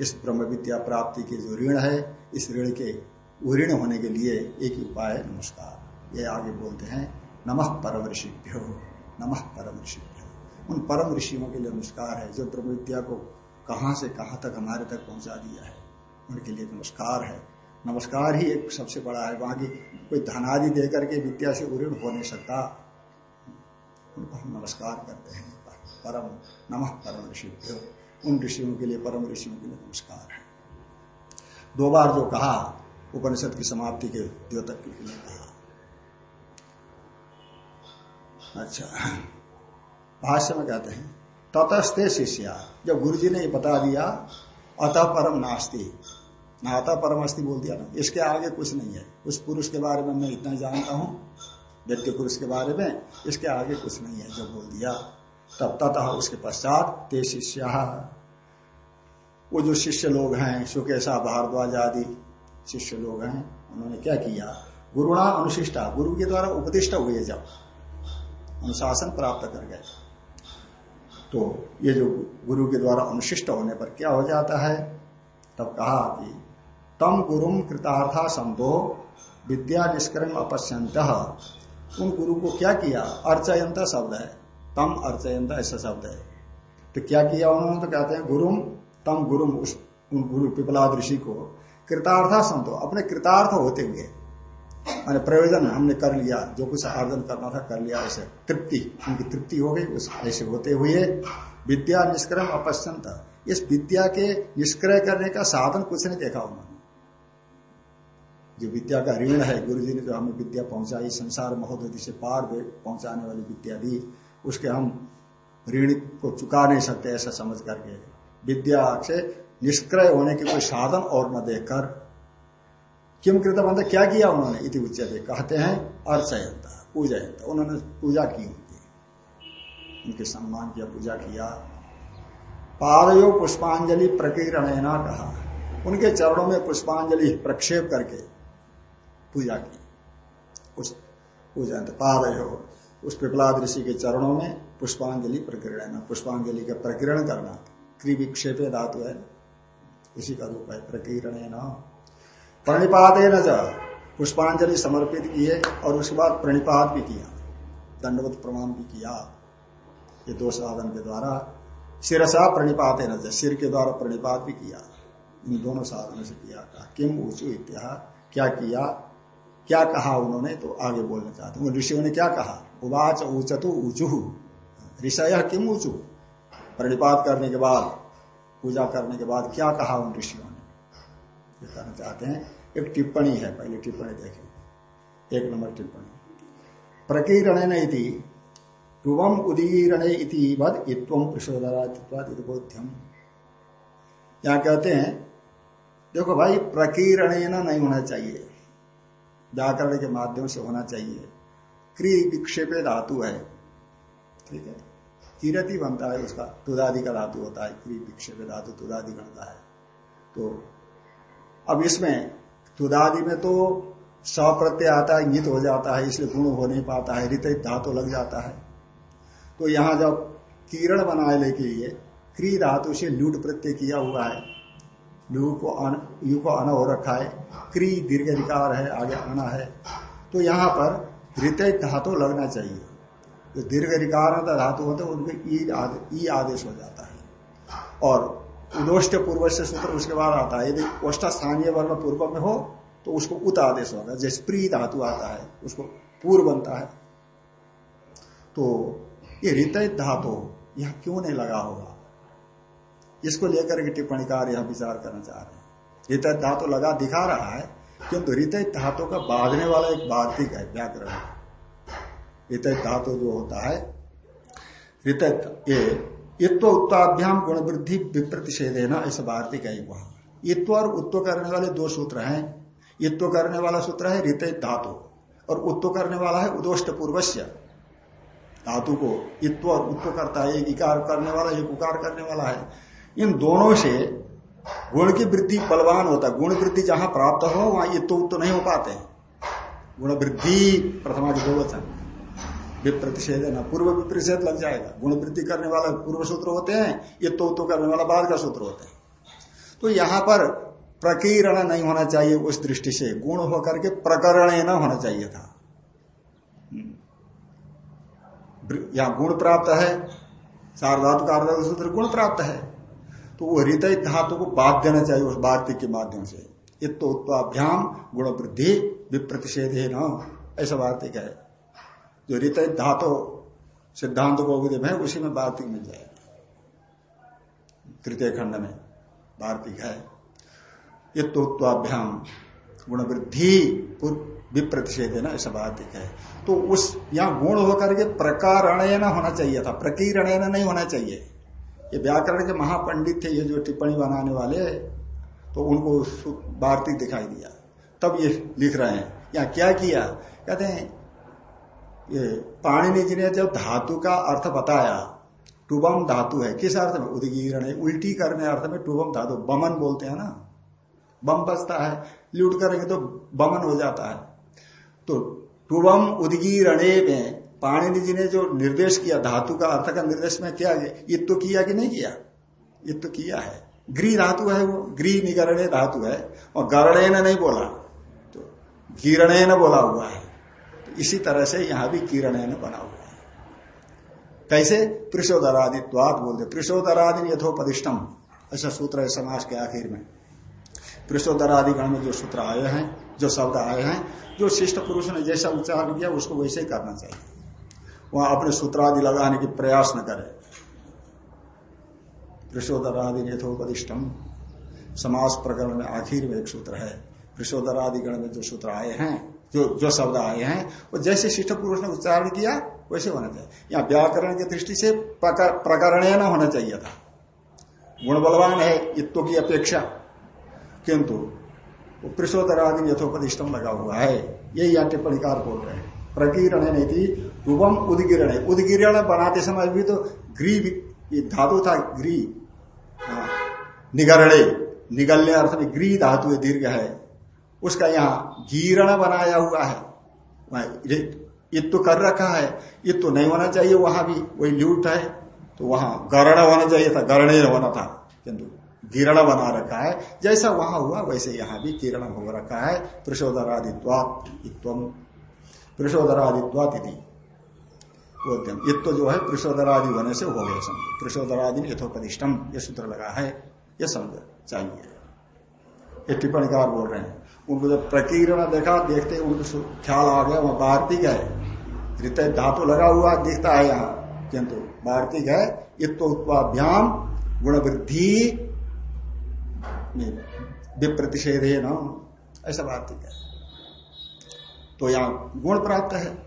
इस ब्रह्म विद्या प्राप्ति के जो ऋण है, इस ऋण के ऋण होने के लिए एक ही उपाय है, नमस्कार। ये आगे बोलते हैं, नमः परम ऋषिभ्यो। नमः परम ऋषि। उन परम ऋषियों के लिए नमस्कार है, जो ब्रह्म विद्या को कहाँ से कहाँ तक हमारे तक पहुँचा दिया है, उनके लिए नमस्कार है। नमस्कार ही एक सबसे बड़ा है, वहाँ की कोई धनादि दे करके विद्या से उऋण हो नहीं सकता। उनको हम नमस्कार करते हैं। परम, नमः परम ऋषि। उन ऋषियों के लिए, परम ऋषियों के लिए नमस्कार है। दो बार जो कहा, उपनिषद की समाप्ति के द्योतक के लिए कहा। अच्छा। भाष्य में कहते हैं, ततस्ते शिष्या। जब गुरु जी ने बता दिया, अतः परम नास्ती। नाता परमस्ती बोल दिया ना। इसके आगे कुछ नहीं है। उस पुरुष के बारे में मैं इतना जानता हूँ, व्यक्ति पुरुष के बारे में, इसके आगे कुछ नहीं है, जो बोल दिया। तब ततः उसके पश्चात, ते शिष्या। वो जो शिष्य लोग हैं सुकेशा भारद्वाज आदि शिष्य लोग हैं, उन्होंने क्या किया? गुरुणा अनुशिष्टा, गुरु के द्वारा उपदिष्ट हुए जब अनुशासन प्राप्त कर गए। तो ये जो गुरु के द्वारा अनुशिष्ट होने पर क्या हो जाता है? तब कहा कि तम गुरुम कृतार्था संतो विद्या निष्क्रम अपश्यंत। उन गुरु को क्या किया? अर्चयंत शब्द है। तम अर्चयंत ऐसा शब्द है। तो क्या किया उन्होंने? तो कहते हैं, गुरुम, तम गुरुम उस उन गुरु पिपला ऋषि को कृतार्था संतो अपने कृतार्थ होते हुए मैंने प्रयोजन हमने कर लिया, जो कुछ आर्जन करना था कर लिया, ऐसे तृप्ति उनकी तृप्ति हो गई, उस ऐसे होते हुए विद्या निष्क्रम अपश्यंत। इस विद्या के निष्क्रय करने का साधन कुछ नहीं देखा उन्होंने। जो विद्या का ऋण है गुरु जी ने जो हमें विद्या पहुंचाई, संसार महोदय से पार पहुँचाने वाली विद्या दी, उसके हम ऋण को चुका नहीं सकते ऐसा समझ करके विद्या से निष्क्रय होने के कोई साधन और न देखकर किम कृत बंद क्या किया उन्होंने? इति उच्चते कहते हैं अर्चयंता पूजयंता उन्होंने पूजा की। उनकी उनके सम्मान किया, पूजा किया। पादयो पुष्पांजलि प्रकीर्ण कहा। उनके चरणों में पुष्पांजलि प्रक्षेप करके पूजा की। उस पूजा पादयो, उस पिपलाद ऋषि के चरणों में पुष्पांजलि प्रकीर्ण पुष्पांजलि का प्रकीर्ण करना। क्रिविक्षेप धातु है। इसी का रूप है प्रकीर्ण प्रणिपात न पुष्पांजलि समर्पित किए और उसके बाद प्रणिपात भी किया, दंडवत प्रमाण भी किया। ये दो साधन के द्वारा शिरसा प्रणिपात न सिर के द्वारा प्रणिपात भी किया। इन दोनों साधनों से किया था। किम ऊंचू इत्या, क्या किया, क्या कहा उन्होंने तो आगे बोलना चाहते हैं। ऋषियों ने क्या कहा? उवाच ऊंचतु ऊंचू। ऋषय किम ऊंचू? प्रणिपात करने के बाद, पूजा करने के बाद क्या कहा उन ऋषियों ने? ये कहना चाहते हैं एक टिप्पणी है, पहले टिप्पणी देखें। एक नंबर टिप्पणी। प्रकीर्ण ध्रुवम उदीरण वद इत्वम बोध्यम। यहाँ कहते हैं, देखो भाई प्रकीर्ण नहीं होना चाहिए। व्याकरण के माध्यम से होना चाहिए। क्री विक्षेपे धातु है। ठीक है? किरति बनता है उसका, तुदादि का धातु होता है। क्री विक्षेप धातु तुदादि बनता है। तो अब इसमें तुदादि में तो सप्रत्यय आता है इंगित हो जाता है इसलिए गुण हो नहीं पाता है रित धातु लग जाता है। तो यहाँ जब किरण बनाने के लिए क्री धातु से ल्यूट प्रत्यय किया हुआ है लू को अन, यू को अन हो रखा है क्री दीर्घ अधिकार है आगे आना है तो यहाँ पर रित धातु लगना चाहिए। जो दीर्घ अधिकार धातु होते उनके ई आदेश हो जाता है। और उदोष्ट पूर्व से सूत्र उसके बाद आता है। यदि ओष्ट स्थानीय वर्ण पूर्व में हो तो उसको उत आदेश होगा जैसे प्री धातु आता है, उसको पूर्व बनता है। तो ये रित धातु, यह क्यों नहीं लगा होगा? इसको लेकर के टिप्पणीकार यह विचार करना चाह रहे हैं। रित धातु लगा दिखा रहा है, किंतु रित धातु का बांधने वाला एक बाधिक है, व्याकरण। रित धातु जो होता है रित ये इत्व उत्ताभ्याम गुण वृद्धि विप्रतिषेध है ना ऐसा वार्तिक है वहाँ। इत्व और उत्व करने वाले दो सूत्र हैं। इत्व करने वाला सूत्र है रित धातु, और उत्व करने वाला है उदोष्ट पूर्वश्य धातु को इत्व और उत्व करता है, एक इकार करने वाला, एक उकार करने वाला है। इन दोनों से गुण की वृद्धि बलवान होता है। गुण वृद्धि जहाँ प्राप्त हो, वहाँ इत्व उत्व नहीं हो पाते। गुण वृद्धि, प्रथमा के दो वचन। विप्रतिषेध है ना पूर्व विप्रतिषेध लग जाएगा। गुण वृद्धि करने वाला पूर्व सूत्र होते हैं, ये तो तो करने वाला बाद का सूत्र होते हैं। तो यहाँ पर प्रकीर्ण नहीं होना चाहिए उस दृष्टि से। गुण होकर के प्रकरण न होना चाहिए था। यहाँ गुण प्राप्त है सार्धातु का सूत्र गुण प्राप्त है। तो वो हृदय धातु को बाध देना चाहिए उस बाध्य के माध्यम से। इतोत्वाभ्याम गुण वृद्धि विप्रतिषेध है न ऐसा वार्तिक है। जो रित धातु, सिद्धांत को है उसी में वार्तिक मिल जाएगा तृतीय खंड में वार्तिक है। युक्तोत्वाभ्याम गुण वृद्धि विप्रतिषेध है ना, ऐसा वार्तिक है। तो उस, यहाँ गुण होकर के प्रकारण होना चाहिए था प्रकीर्ण नहीं होना चाहिए। ये व्याकरण के महापंडित थे, ये जो टिप्पणी बनाने वाले तो उनको वार्तिक दिखाई दिया। तब ये लिख रहे हैं, यहाँ क्या किया? कहते हैं ये पाणिनि जी ने जब धातु का अर्थ बताया, टुबम धातु है, किस अर्थ में? उदगीरण उल्टी करने अर्थ में टुबम धातु, बमन बोलते हैं ना? बम बचता है, लूट करेंगे तो बमन हो जाता है। तो टुबम उदगीरणे में पाणिनि जी ने जो निर्देश किया, धातु का अर्थ का निर्देश में क्या ये तो किया कि नहीं किया? ये तो किया है। गृह धातु है वो गृह निगरणे धातु है, और गरणे नहीं बोला। तो गिरणे बोला हुआ है। इसी तरह से यहाँ भी किरणे बना हुआ है। कैसे? प्रिशोदरादित्वाद बोलते प्रिशोदरादि यथोपदिष्टम। ऐसा सूत्र है समाज के आखिर में। प्रिशोदरादिगण में जो सूत्र आए हैं, जो शब्द आए हैं, जो शिष्ट पुरुष ने जैसा उच्चारण किया, उसको वैसे ही करना चाहिए। वहाँ अपने सूत्रादि लगाने की प्रयास न करे। वृषोदरादि यथोपदिष्टम। समास प्रकरण में आखिर में एक सूत्र है। वृषोदरादि गण में जो सूत्र आए हैं जो जो शब्द आए हैं वो जैसे शिष्ट पुरुष ने उच्चारण किया वैसे होना चाहिए। यहाँ व्याकरण की दृष्टि से प्रकरण न होना चाहिए था। गुण बलवान है इत्तो की अपेक्षा। किंतु प्रसोदरादि यथोपदिष्टम लगा हुआ है। यही यहाँ टिप्पणीकार बोल रहे हैं। प्रकीर्ण नहीं थी रूपम उदगिरण। उदगिरण बनाते समय भी तो ग्री धातु था ग्री हाँ, निगरणे। निगलने अर्थ में ग्री धातु दीर्घ है। उसका यहाँ गीरण बनाया हुआ है। इत तो कर रखा है। इत तो नहीं होना चाहिए, वहाँ भी वही ल्यूट है। तो वहाँ गरण होना चाहिए था, गरण होना था। किंतु गिरण बना रखा है। जैसा वहाँ हुआ, वैसे यहाँ भी किरण हो रखा है। प्रशोदरादित्वात्म प्रशोदरादित्वात बोलते हैं इत तो जो है प्रशोदरादि होने से हो गया समझो। प्रशोदरादि यथोपदिष्टम, ये सूत्र लगा है। ये समझ, चाहिए। ये टिप्पणीकार बोल रहे हैं। उनको जब प्रकीर्ण देखा, देखते उनको ख्याल आ गया, वहाँ वार्तिक है। हृदय धातु लगा हुआ दिखता है यहाँ, किंतु वार्तिक है। इतोत्वाभ्याम गुण वृद्धि विप्रतिषेध न। ऐसा वार्तिक है। तो यहाँ गुण प्राप्त है।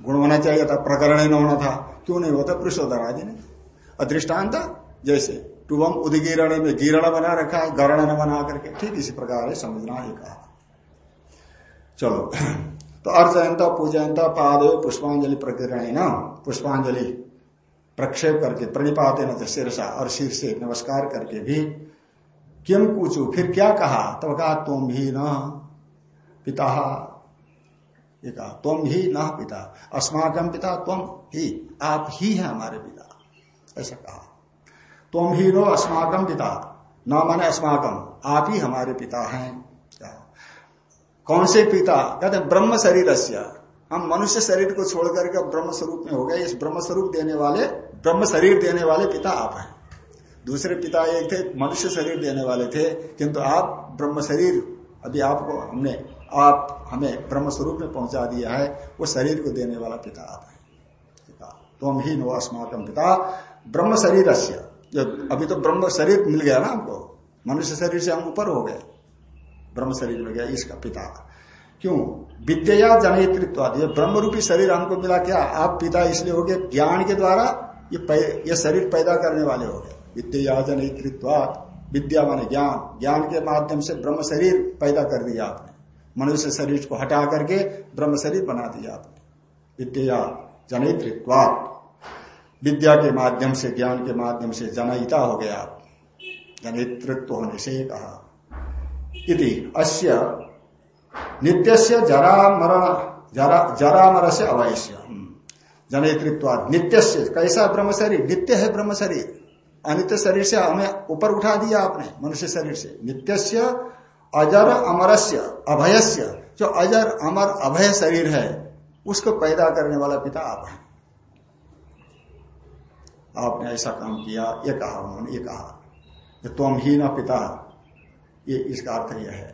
गुण होना चाहिए था, प्रकरण ही न होना था। क्यों नहीं होता? पृष्ठोदर आदि ने। अदृष्टान्त जैसे टुवम उदगिरण में गिरण बना रखा है गरण बना करके। ठीक इसी प्रकार है, समझना ही कहा। चलो। तो अर्चयंत पूजयंत पादे पुष्पांजलि प्रकीर्ण न पुष्पांजलि प्रक्षेप करके प्रणिपाते न सिरसा और शीर से नमस्कार करके भी किम पूछू? फिर क्या कहा? तब कहा, तुम ही न पिता। ये कहा, तुम ही न पिता। अस्माकम पिता तुम ही, आप ही है हमारे पिता। ऐसा कहा। तुम ही नो अस्माकम पिता। न माने अस्माकम आप ही हमारे पिता हैं। कौन से पिता कहते ब्रह्म शरीर हम मनुष्य शरीर को छोड़कर के ब्रह्म स्वरूप में हो गए, इस ब्रह्म स्वरूप देने वाले, ब्रह्म शरीर देने वाले पिता आप हैं। दूसरे पिता एक थे, मनुष्य शरीर देने वाले थे, किंतु आप ब्रह्म शरीर, अभी आपको हमने, आप हमें ब्रह्म स्वरूप में पहुँचा दिया है, वो शरीर को देने वाला पिता आप है। पिता तो हम ही नो अस्माकम पिता। ब्रह्म शरीर जो अभी तो ब्रह्म शरीर मिल गया ना हमको, मनुष्य शरीर से हम ऊपर हो गए। ब्रह्म शरीर मिल गया इसका पिता। क्यों? विद्या जनयित्व ये ब्रह्म रूपी शरीर हमको मिला क्या? आप पिता इसलिए हो गए, ज्ञान के द्वारा ये ये शरीर पैदा करने वाले हो गए। विद्या जनयित्व विद्या माने ज्ञान। ज्ञान के माध्यम से ब्रह्म शरीर पैदा कर दिया आपने। मनुष्य शरीर को हटा करके ब्रह्म शरीर बना दिया आपने। विद्या जनयित्व विद्या के माध्यम से, ज्ञान के माध्यम से जनयिता हो गया आप। जनितृत्व होने से कहा। इति। अस्य नित्यस्य जरा मरण जरा जरा मर से अवैश्य हम्म। नित्य से कैसा ब्रह्म शरीर नित्य है ब्रह्म शरीर अनित्य शरीर से हमें ऊपर उठा दिया आपने, मनुष्य शरीर से। नित्य से अजर अमरस्य अभयस्य। जो अजर, अमर, अभय शरीर है, उसको पैदा करने वाला पिता आप है। आपने ऐसा काम किया, ये कहा उन्होंने, ये कहा। तुम ही ना पिता ये इसका अर्थ यह है।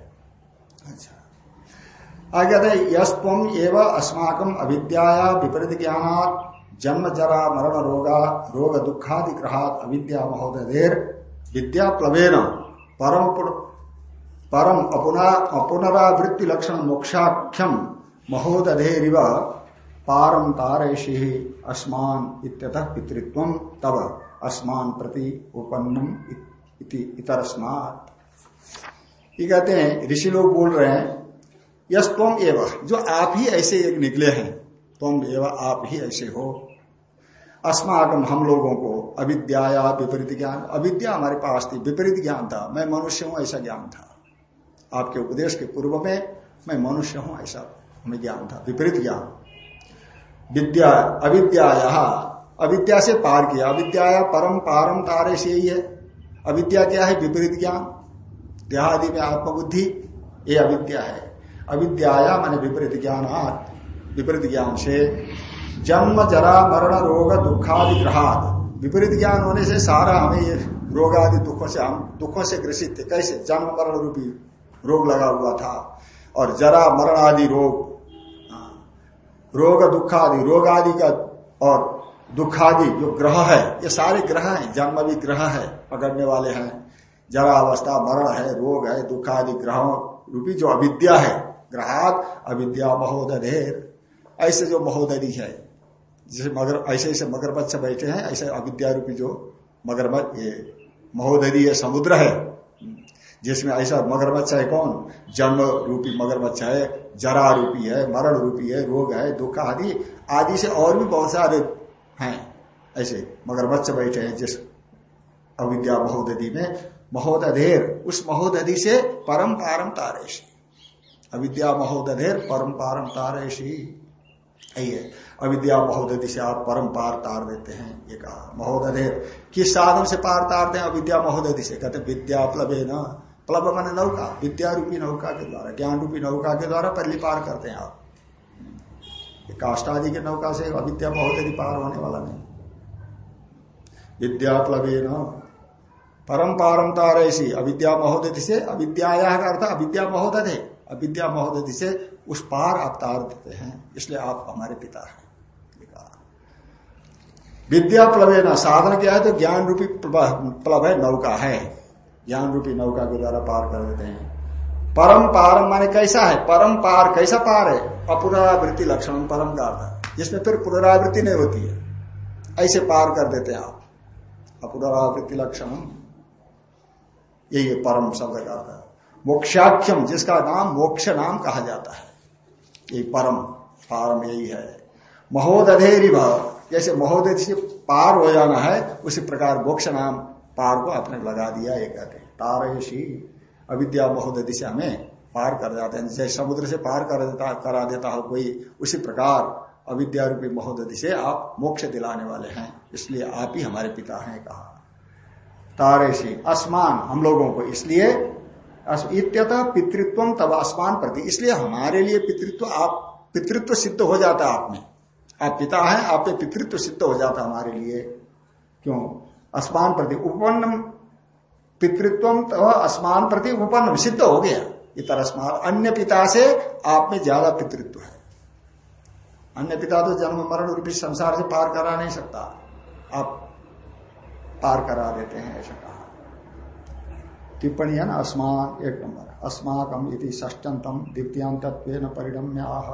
अच्छा। आगे कहते यम एवं अस्माकम अविद्या विपरीत ज्ञान जन्म जरा मरण रोगा, रोग दुखादि ग्रहात अविद्या महोदय विद्या प्लवेन परम परम अपुना अपुनरावृत्ति लक्षण मोक्षाख्यम महोदधेरिव पारम तारैषि अस्मान इत्यतः पितृत्व तब अस्मान प्रति उपन्नम इतरस्मात्। ये कहते हैं, ऋषि लोग बोल रहे हैं यश तुम एवं, जो आप ही ऐसे एक निकले हैं, तुम एवं, आप ही ऐसे हो। अस्माकम हम लोगों को अविद्या या विपरीत ज्ञान, अविद्या हमारे पास थी, विपरीत ज्ञान था, मैं मनुष्य हूँ ऐसा ज्ञान था। आपके उपदेश के पूर्व में मैं मनुष्य हूँ ऐसा हमें ज्ञान था, विपरीत ज्ञान। विद्या अविद्या अविद्या से पार किया अविद्या परम पारम तारे से ही है। अविद्या क्या है? विपरीत ज्ञान। देहादि में आत्मबुद्धि ये अविद्या है। अविद्या माने विपरीत ज्ञान विपरीत ज्ञान से। जन्म जरा मरण रोग दुखादि ग्रहाद विपरीत ज्ञान होने से सारा हमें ये रोग आदि दुखों से हम दुखों से ग्रसित थे। कैसे? जन्म मरण रूपी रोग लगा हुआ था। और जरा मरण आदि रोग हाँ, रोग दुख आदि रोग आदि का और दुखादि जो ग्रह है ये सारे ग्रह हैं। जन्म भी ग्रह है पकड़ने वाले हैं। जरा अवस्था मरण है, रोग है, दुख आदि ग्रहों रूपी जो अविद्या है, ग्रहात अविद्या महोदधेर। ऐसे जो महोदरी है, जैसे मगर, ऐसे ऐसे मगरमच्छ बैठे हैं, ऐसे अविद्या रूपी जो मगरमच्छ, ये महोदरी है समुद्र है, जिसमें ऐसा मगरमच्छ है कौन? जन्म रूपी मगरमच्छ है, जरा रूपी है, मरण रूपी है, रोग है, दुख आदि आदि से और भी बहुत सारे हैं, ऐसे मगरमच्छ बैठे हैं, जिस अविद्या महोदधि में महोदधेर, उस महोदधि से परम पारम तारेशी। अविद्या महोदधेर, परम पारम तारेशी। अविद्या महोदधि से आप परम पार तार देते हैं, ये कहा, महोदधेर। किस साधन से पार तारते हैं अविद्या महोदधि से? कहते विद्या प्लबे न प्लब मन नौका, विद्या रूपी नौका के द्वारा, ज्ञान रूपी नौका के द्वारा पहली पार करते हैं आप। काष्टादि के नौका से अविद्या महोदधि पार होने वाला नहीं। विद्या प्लबे न परम पारम तार ऐसी अविद्या महोदधि से अविद्या का अर्थ अविद्या महोदधे अविद्या महोदधि से उस पार आप तार देते हैं, इसलिए आप हमारे पिता हैं। विद्या प्लवे न, साधन क्या है? तो ज्ञान रूपी प्लब है, नौका है। ज्ञान रूपी नौका के द्वारा पार कर देते हैं। परम पारम माने कैसा है? परम पार कैसा पार है? अपुनरावृत्ति लक्षण परम का अर्थ जिसमें फिर पुनरावृत्ति नहीं होती है। ऐसे पार कर देते हैं आप। अपुनरावृत्ति लक्षण यही है परम शब्द का अर्थ मोक्षाख्यम, जिसका नाम मोक्ष नाम कहा जाता है। यही परम, पारम यही है। महोदधेरी जैसे महोदय से पार हो जाना है, उसी प्रकार मोक्ष नाम पार को आपने लगा दिया, ये कहते हैं। तारयशी अविद्या महोदय से हमें पार कर जाते हैं। जैसे समुद्र से पार कर देता, करा देता हो कोई, उसी प्रकार अविद्या रूपी महोदय से आप मोक्ष दिलाने वाले हैं। इसलिए आप ही हमारे पिता हैं, कहा। तारेशी आसमान हम लोगों को इसलिए इत्यतः पितृत्व तब आसमान प्रति। इसलिए हमारे लिए पितृत्व आप पितृत्व सिद्ध हो जाता आप में। आप पिता हैं, आप पे पितृत्व सिद्ध हो जाता हमारे लिए। क्यों? आसमान प्रति उपन्न पितृत्व तो आसमान प्रति उपन्न सिद्ध हो गया। इतर अस्मान अन्य पिता से आप में ज़्यादा पितृत्व है। अन्य पिता तो जन्म, मरण रूपी संसार से पार करा नहीं सकता। आप पार करा देते हैं, ऐसा कहा। टिप्पणी है ना अस्मान, एक नंबर अस्माकम इति ष्टंतम द्वितीयांत परिणम्य आह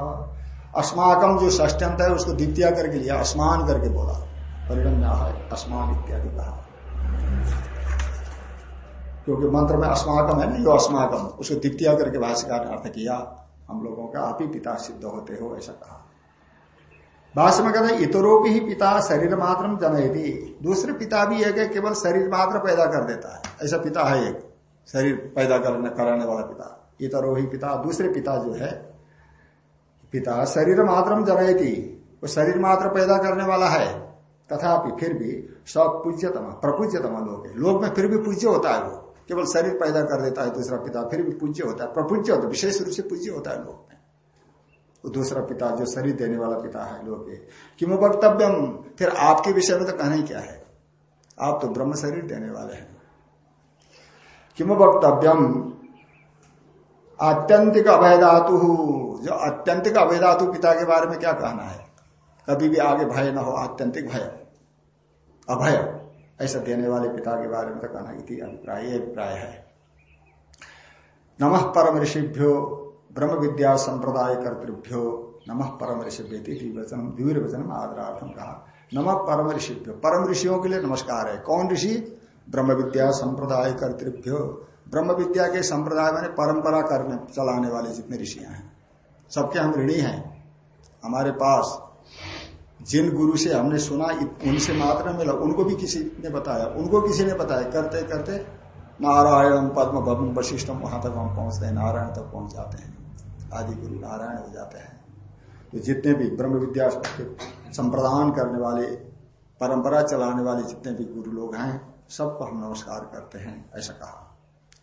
अस्माकम जो ष्टंत है, उसको द्वितीय करके लिया, अस्मान करके बोला। परिणम्य आह अस्मान इत्यादि कहा। क्योंकि मंत्र में अस्माकम है ना जो अस्माकम उसको द्वितीय करके भाष्यकार अर्थ किया। हम लोगों का आप ही पिता सिद्ध होते हो, ऐसा कहा। भाष्य में कहते इतरों ही पिता शरीर मात्र जनयती। दूसरे पिता भी एक है केवल शरीर मात्र पैदा कर देता है। ऐसा पिता है एक, शरीर पैदा करने कराने वाला पिता। इतरो ही पिता, दूसरे पिता जो है, पिता शरीर मात्र जनयती। वो शरीर मात्र पैदा करने वाला है। तथापि फिर भी सब पूज्यतम, प्रपूज्यतम लोग है। लोग में फिर भी पूज्य होता है वो। केवल शरीर पैदा कर देता है दूसरा पिता, फिर भी पूज्य होता है। प्रपूज्य होता है, विशेष रूप से पूज्य होता है लोग। वो दूसरा पिता, जो शरीर देने वाला पिता है लोग किम वक्तव्यम, फिर आपके विषय में तो कहना ही क्या है? आप तो ब्रह्म शरीर देने वाले हैं। किम वक्तव्यम, आत्यंतिक अभयधातु, जो अत्यंतिक अभयधातु पिता के बारे में क्या कहना है? कभी भी आगे भय ना हो, आत्यंतिक भय। अभय, ऐसा देने वाले पिता के बारे में तो कहना अभिप्राय अभिप्राय है। नमः परम ऋषिभ्यो ब्रह्म विद्या संप्रदाय कर्तृभ्यो नम परम ऋषिभ्य वचन वचन आदरार्थम कहा। नम परम ऋषिभ्यो परम ऋषियों के लिए नमस्कार है। कौन ऋषि? ब्रह्म विद्या संप्रदाय कर्तृभ्यो ब्रह्म विद्या के संप्रदाय मैंने परंपरा करने चलाने वाले जितने ऋषियाँ हैं, सबके हम ऋणी हैं। हमारे पास जिन गुरु से हमने सुना उनसे मात्र मिला, उनको भी किसी ने बताया, उनको किसी ने बताया। करते करते नारायण पद्म भवन वशिष्ठम वहाँ तक हम पहुँचते हैं, नारायण तक पहुँच जाते हैं। आदि गुरु नारायण हो जाते हैं। तो जितने भी ब्रह्म विद्या संप्रदान करने वाले, परंपरा चलाने वाले जितने भी गुरु लोग हैं, सबको हम नमस्कार करते हैं, ऐसा कहा।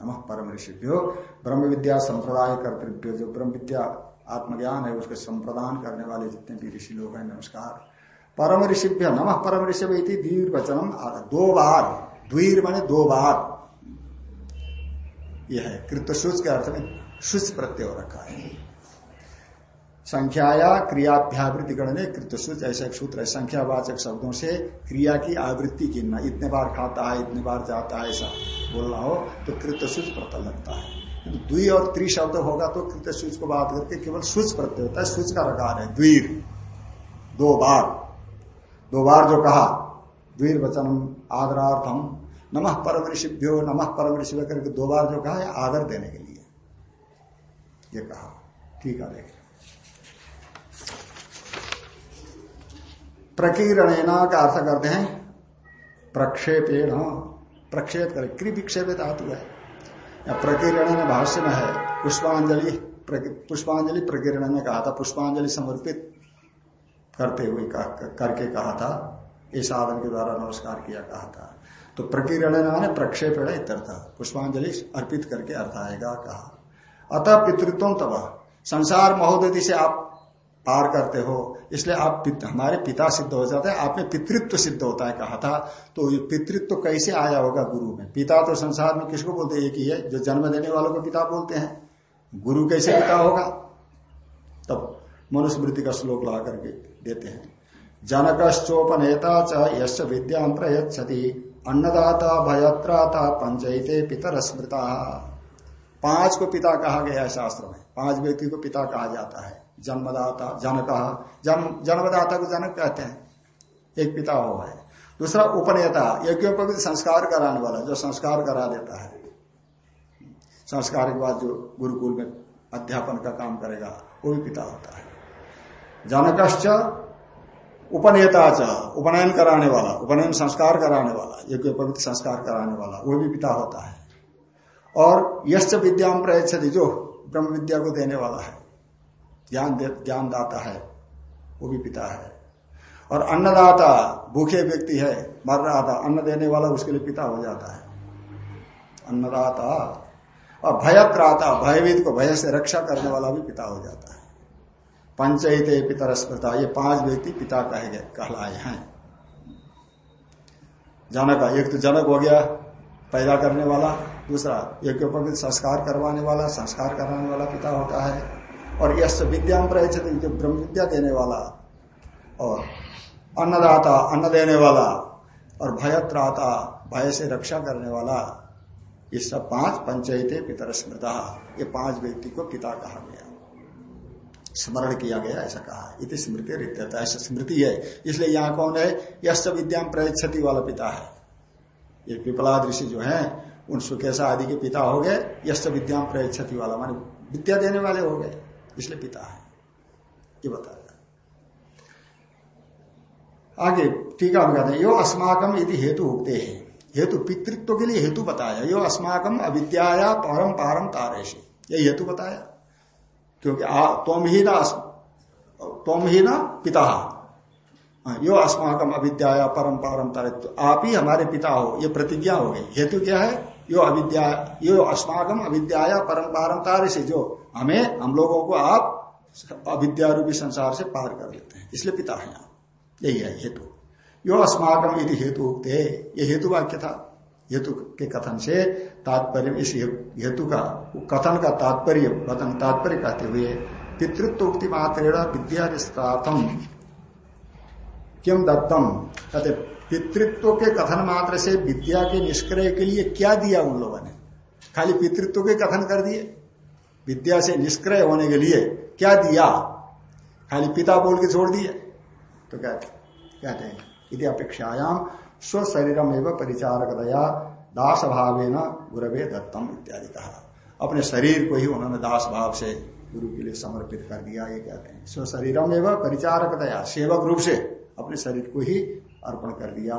नम परम ऋषिभ्यो, ब्रह्म विद्या संप्रदाय कर्तव्य जो ब्रह्म विद्या आत्मज्ञान है, उसके संप्रदान करने वाले जितने भी ऋषि लोग हैं, नमस्कार। परम ऋषिभ्य, नम परम ऋषि द्वीर वचनम दो बार। द्वीर माने दो बार। यह है कृत के अर्थ में शुच प्रत्यय रखा है। संख्याया क्रियाभ्यावृत्ति गण कृत सूच ऐसा सूत्र है, संख्यावाचक शब्दों से क्रिया की आवृत्ति गिनना। इतने बार खाता है, इतने बार जाता है, ऐसा बोलना हो तो कृत सूच प्रत्यय लगता है। द्वि और त्रि शब्द होगा तो कृत सूच को बात करके केवल सूच प्रत्यय होता है सूच का रकार है। द्वीर, दो बार। दो बार जो कहा, द्वीर वचनम आदरार्थम, नमः परम ऋषिभ्यो, नमः परम ऋषि करके दो बार जो कहा है, आदर देने के लिए। ये कहा। ठीक है देखिए प्रकीर्ण का अर्थ करते हैं, प्रक्षेपेण। प्रक्षेप करे क्री विक्षेप धातु है। या प्रकीर्ण भाष्य में है, पुष्पांजलि पुष्पांजलि प्रकीर्ण ने कहा था, पुष्पांजलि समर्पित करते हुए करके कहा था इस साधन के द्वारा नमस्कार किया कहा था। तो प्रकीर्ण माने प्रक्षेपण इत्यर्थ, पुष्पांजलि अर्पित करके अर्थ आएगा कहा। अतः पितृत्व तब संसार महोदय से आप पार करते हो, इसलिए आप हमारे पिता सिद्ध हो जाते हैं आप में पितृत्व सिद्ध होता है कहा था। तो ये पितृत्व कैसे आया होगा गुरु में? पिता तो संसार में किसको बोलते एक ही है, जो जन्म देने वालों को पिता बोलते हैं। गुरु कैसे पिता होगा? तब मनुस्मृति का श्लोक ला करके देते हैं। जनकश्चोपनेता च यश विद्या अन्नदाता भयत्राता पंचयते पितर स्मृता पाँच को पिता कहा गया है शास्त्र में। पाँच व्यक्ति को पिता कहा जाता है। जन्मदाता, जनक जन्म जन्मदाता को जनक कहते हैं। एक पिता हुआ है। दूसरा उपनेता, यज्ञों पर संस्कार कराने वाला, जो संस्कार करा देता है। संस्कार के बाद जो गुरुकुल में अध्यापन का काम करेगा, वो भी पिता होता है। जनकश्च, उपनेता च, उपनयन कराने वाला, उपनयन संस्कार कराने वाला, यज्ञ पवित्र संस्कार कराने वाला, वो भी पिता होता है। और यश विद्या प्रयच्छति, जो ब्रह्म विद्या को देने वाला है, ज्ञान ज्ञान दाता है, वो भी पिता है। और अन्नदाता, भूखे व्यक्ति है, मर रहा था, अन्न देने वाला उसके लिए पिता हो जाता है। अन्नदाता, और भयत्राता भयवीत को भय से रक्षा करने वाला भी पिता हो जाता है। पंचायत पितर स्मृता ये पाँच व्यक्ति पिता कहे गए, कहलाए हैं। जनक, एक तो जनक हो गया, पैदा करने वाला दूसरा एक संस्कार करवाने वाला, संस्कार कराने वाला पिता होता है। और यश विद्या जो ब्रह्म विद्या देने वाला और अन्नदाता अन्न देने वाला और भयत्राता भय से रक्षा करने वाला। ये सब पाँच पंचायते पितर स्मृता ये पाँच व्यक्ति को पिता कहा गया। स्मरण किया गया, ऐसा कहा। इति स्मृति रित्यता, ऐसा स्मृति है। इसलिए यहाँ कौन है? यश विद्या प्रयक्षति वाला पिता है। ये पिपला ऋषि जो है उन सुकेशा आदि के पिता हो गए यश विद्या प्रयक्षति वाला माने विद्या देने वाले हो गए इसलिए पिता है। ये बताया आगे टीका हम कहते हैं यो अस्माकम यदि हेतु उगते हैं। हेतु पितृत्व के लिए हेतु बताया यो अस्माकम अविद्या परम पारम तारेश ये हेतु बताया। क्योंकि तुम ही ना तुम ही ना पिता। हाँ, यो अस्माकम अविद्या परम पारम तारे तो आप ही हमारे पिता हो ये प्रतिज्ञा हो गई। हेतु क्या है? यो अविद्या, यो अस्माकम अविद्या परम पारम से जो हमें, हम लोगों को आप अविद्या रूपी संसार से पार कर लेते हैं। इसलिए पिता है यहाँ। यही है हेतु। यो अस्माकम यदि हेतु उगते ये हेतु वाक्य था। हेतु के कथन से तात्पर्य, इस हेतु का, कथन का तात्पर्य वतन तात्पर्य कहते हुए पितृत्व उक्ति मात्रेण विद्या निष्ठार्थम दत्तम? कहते पितृत्व के कथन मात्र से विद्या के निष्क्रय के लिए क्या दिया उन लोगों ने? खाली पितृत्व के कथन कर दिए? विद्या से निष्क्रय होने के लिए क्या दिया? खाली पिता बोल के छोड़ दिए? तो कहते कहते हैं? यदि अपेक्षायाम स्व शरीरम एवं परिचारक दया दास भावे न गुरवे दत्तम इत्यादि कहा। अपने शरीर को ही उन्होंने दास भाव से गुरु के लिए समर्पित कर दिया, ये कहते हैं। स्व शरीरम एवं परिचारक दया सेवक रूप से अपने शरीर को ही अर्पण कर दिया,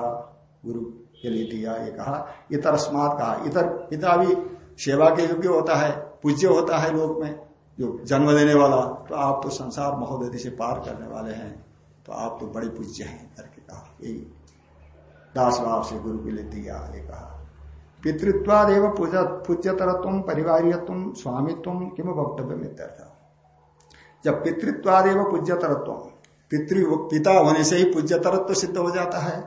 गुरु के लिए दिया, ये कहा। इतर स्मात कहा। इतर पिता भी सेवा के योग्य होता है, पूज्य होता है लोक में, जो जन्म देने वाला तो आप तो संसार महोदय से पार करने वाले हैं तो आप तो बड़े पूज्य हैं, करके कहा। यही दास भाव से गुरु के लिए दिया, ये कहा। पितृत्वादेव पूज्यतरत्व, परिवारियत्व, स्वामित्व, किम वक्तव्य मित्यर्थ जब पितृत्वादेव पूज्यतरत्व पितृ पिता होने से ही पूज्य पूज्यतरत्व सिद्ध हो जाता है।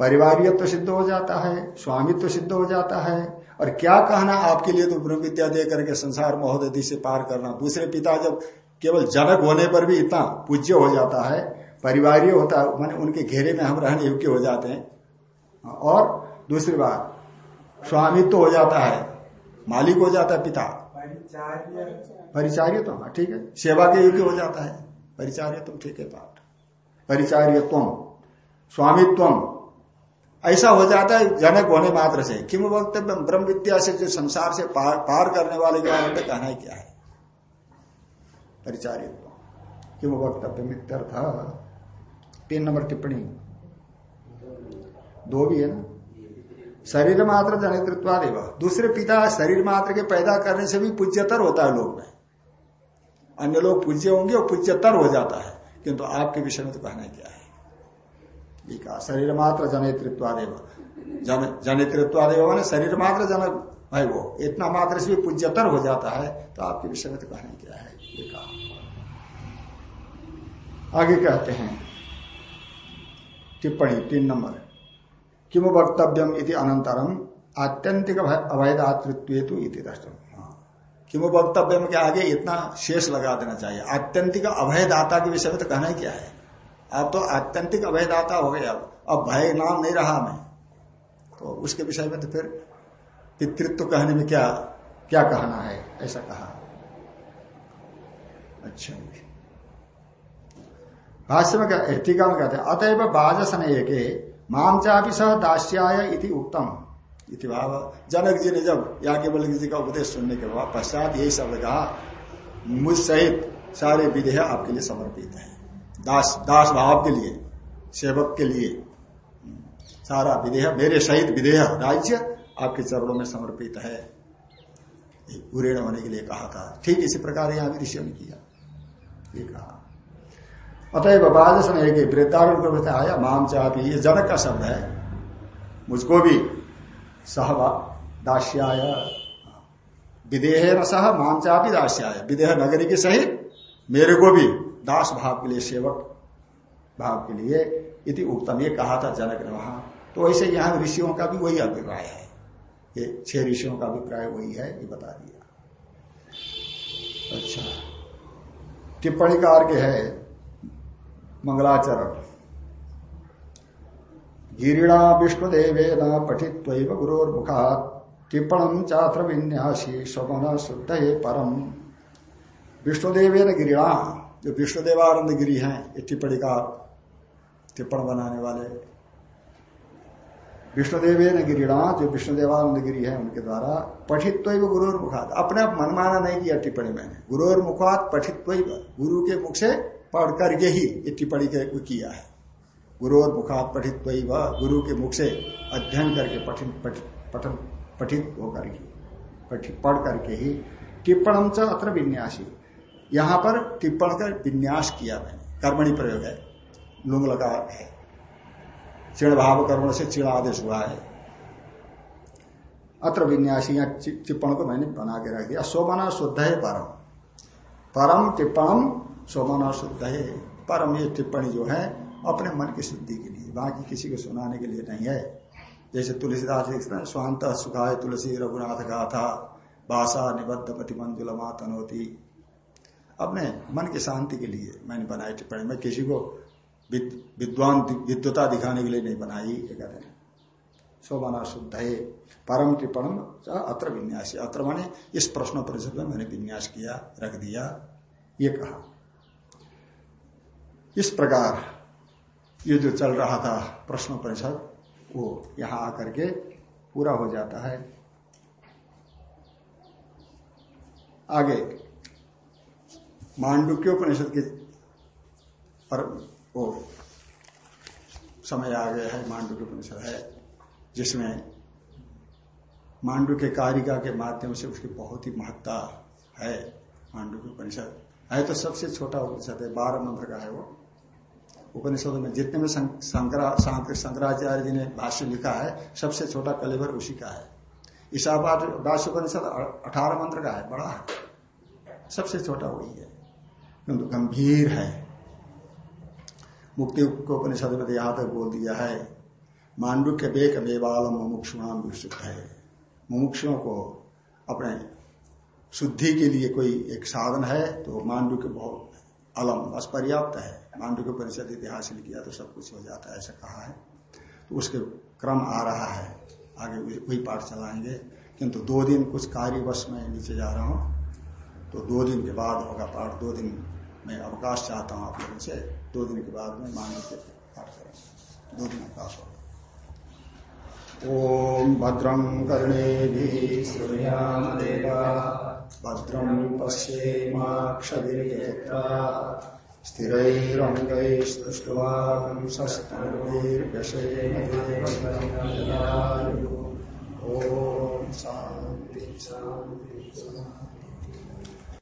परिवारियत्व सिद्ध हो जाता है स्वामित्व तो सिद्ध हो जाता है। और क्या कहना आपके लिए तो ब्रह्म विद्या दे करके संसार महोदय से पार करना। दूसरे पिता जब केवल जनक होने पर भी इतना पूज्य हो जाता है परिवार होता है मान उनके घेरे में हम रहने योग्य हो जाते हैं। और दूसरी बात स्वामित्व तो हो जाता है मालिक हो जाता है पिता। परिचार्य तो हाँ ठीक है सेवा के योग्य हो जाता है। परिचार्य तुम ठीक है पाठ। परिचार्य तुम स्वामित्व। ऐसा हो जाता है जनक होने मात्र से। किम वक्तव्य? ब्रह्म विद्या से जो संसार से पार, पार करने वाले के बारे में कहना ही क्या है? परिचारित किम वक्तव्य? मित्यर्थ तीन नंबर टिप्पणी। दो भी है ना? शरीर मात्र जनित्वादेव दूसरे पिता शरीर मात्र के पैदा करने से भी पूज्यतर होता है लोग में। अन्य लोग पूज्य होंगे और पूज्यतर हो जाता है। किंतु आपके विषय में तो कहना क्या है? कहा, शरीर मात्र जनित्वादेव जन मैंने शरीर मात्र जन है वो, इतना मात्र से भी पूज्यतर हो जाता है तो आपके विषय में तो कहना क्या है? ये कहा। आगे कहते हैं, टिप्पणी तीन नंबर। किम वक्तव्यम इति अनंतरम आत्यंतिक तो इति हाँ। किम वक्तव्यम के आगे इतना शेष लगा देना चाहिए। आत्यंतिक अभयदाता के विषय में तो कहना ही क्या है? आप तो आत्यंतिक अभयदाता हो गए अब अब भय नाम नहीं रहा मैं तो उसके विषय में तो फिर पितृत्व कहने में क्या क्या कहना है? ऐसा कहा। अच्छा। भाष्य में टीका में कहते अतएव बाजसन एक माम चापी सह दास्याय उत्तम इति भाव। जनक जी ने जब याज्ञवल्क जी का उपदेश सुनने के बाद पश्चात यही शब्द कहा, मुझ सहित सारे विधेय आपके लिए समर्पित है। दास दास भाव के लिए, सेवक के लिए। सारा विधेय, मेरे सहित विधेय राज्य आपके चरणों में समर्पित है। पूर्ण होने के लिए कहा था। ठीक इसी प्रकार यहाँ भी ऋषि ने किया। कहा। अतएव बाजसन वृद्धारण को आया माम चापी ये जनक का शब्द है। मुझको भी सह दास्याय। विदेह न सह माम चापी दास्याय। विदेह नगरी के सहित, मेरे को भी दास भाव के लिए सेवक भाव के लिए इति उत्तम ये कहा था जनक ने वहाँ। तो ऐसे यहाँ ऋषियों का भी वही अभिप्राय है। ये छह ऋषियों का अभिप्राय वही है, ये बता दिया। अच्छा। टिप्पणी कार के है मंगलाचरण। गिरिणा न पठित गुरोर्मुखात। टिप्पणम चात्र विन्यासी स्वमन शुद्ध परम। विष्णुदेवे न गिरिणा, जो विष्णुदेवानंद गिरी हैं, ये टिप्पणी का टिप्पण बनाने वाले। विष्णुदेवे न गिरिणा, जो विष्णुदेवानंद गिरी है, उनके द्वारा पठित्व गुरुर मुखात अपने आप मनमाना नहीं किया टिप्पणी मैंने। गुरुर मुखात पठित्व गुरु के मुख से पढ़ करके ही ये टिप्पणी किया है। गुरुर मुखात पठित्व गुरु के मुख से अध्ययन करके पठित पठन पठित होकर ही पढ़ करके ही टिप्पणम च अत्र विन्यासी। यहाँ पर टिप्पण का विन्यास किया मैंने, कर्मणि प्रयोग है लुंग लगा है चिण भाव कर्मण से चिड़ आदेश हुआ है। अत्र विन्यासी टिप्पण को मैंने बना के रख दिया सोमना शुद्ध है परम। परम टिप्पणम सोमना शुद्ध है परम ये टिप्पणी जो है अपने मन की शुद्धि के लिए, बाकी किसी को सुनाने के लिए नहीं है। जैसे तुलसीदास लिखते स्वांत सुखाय तुलसी रघुनाथ गाथा भाषा निबद्ध पति मंजुलमा तनोती अपने मन की शांति के लिए मैंने बनाई टिप्पणी। मैं किसी को विद्वान विद्वता दिखाने के लिए नहीं बनाई, ये कहते हैं। शोभना शुद्ध है परम टिप्पणम अत्र विन्यास। अत्र माने इस प्रश्न परिषद में मैंने विन्यास किया, रख दिया, ये कहा। इस प्रकार ये जो चल रहा था प्रश्न परिषद, वो यहाँ आकर के पूरा हो जाता है। आगे मांडुक्योपनिषद के पर वो समय आ गया है मांडू के उपनिषद है, जिसमें मांडू के कारिका के माध्यम से उसकी बहुत ही महत्ता है मांडू के उपनिषद। है तो सबसे छोटा उपनिषद है, बारह मंत्र का है वो। उपनिषदों में जितने में शंकराचार्य जी ने भाष्य लिखा है, सबसे छोटा कलेवर उसी का है। ईशावाद भाष्य उपनिषद अठारह मंत्र का है, बड़ा है। सबसे छोटा वही है। किंतु गंभीर है। मुक्ति को उपनिषद में यहाँ तक बोल दिया है मांडू के बेक मेवालम मुमुक्षुणाम विकसित है। मुमुक्षुओं को अपने शुद्धि के लिए कोई एक साधन है तो मांडू के बहुत अलम बस पर्याप्त है। मांडू के परिषद इतिहास लिख किया तो सब कुछ हो जाता है, ऐसा कहा है। तो उसके क्रम आ रहा है। आगे वही पाठ चलाएँगे। किंतु दो दिन कुछ कार्यवश में नीचे जा रहा हूँ। तो दो दिन के बाद होगा पाठ। दो दिन में अवकाश चाहता हूँ आप लोगों से। दो दिन के बाद में मांडू के पाठ करेंगे। दो दिन अवकाश होगा। ओम भद्रं कर्णे श्रूयामदेवा भद्रं पश्येमाक्षभिर्यत्रा स्थिरैरङ्गैस्तुष्ट्वांसस्तनैर्व्यशेन ॐ शान्ति।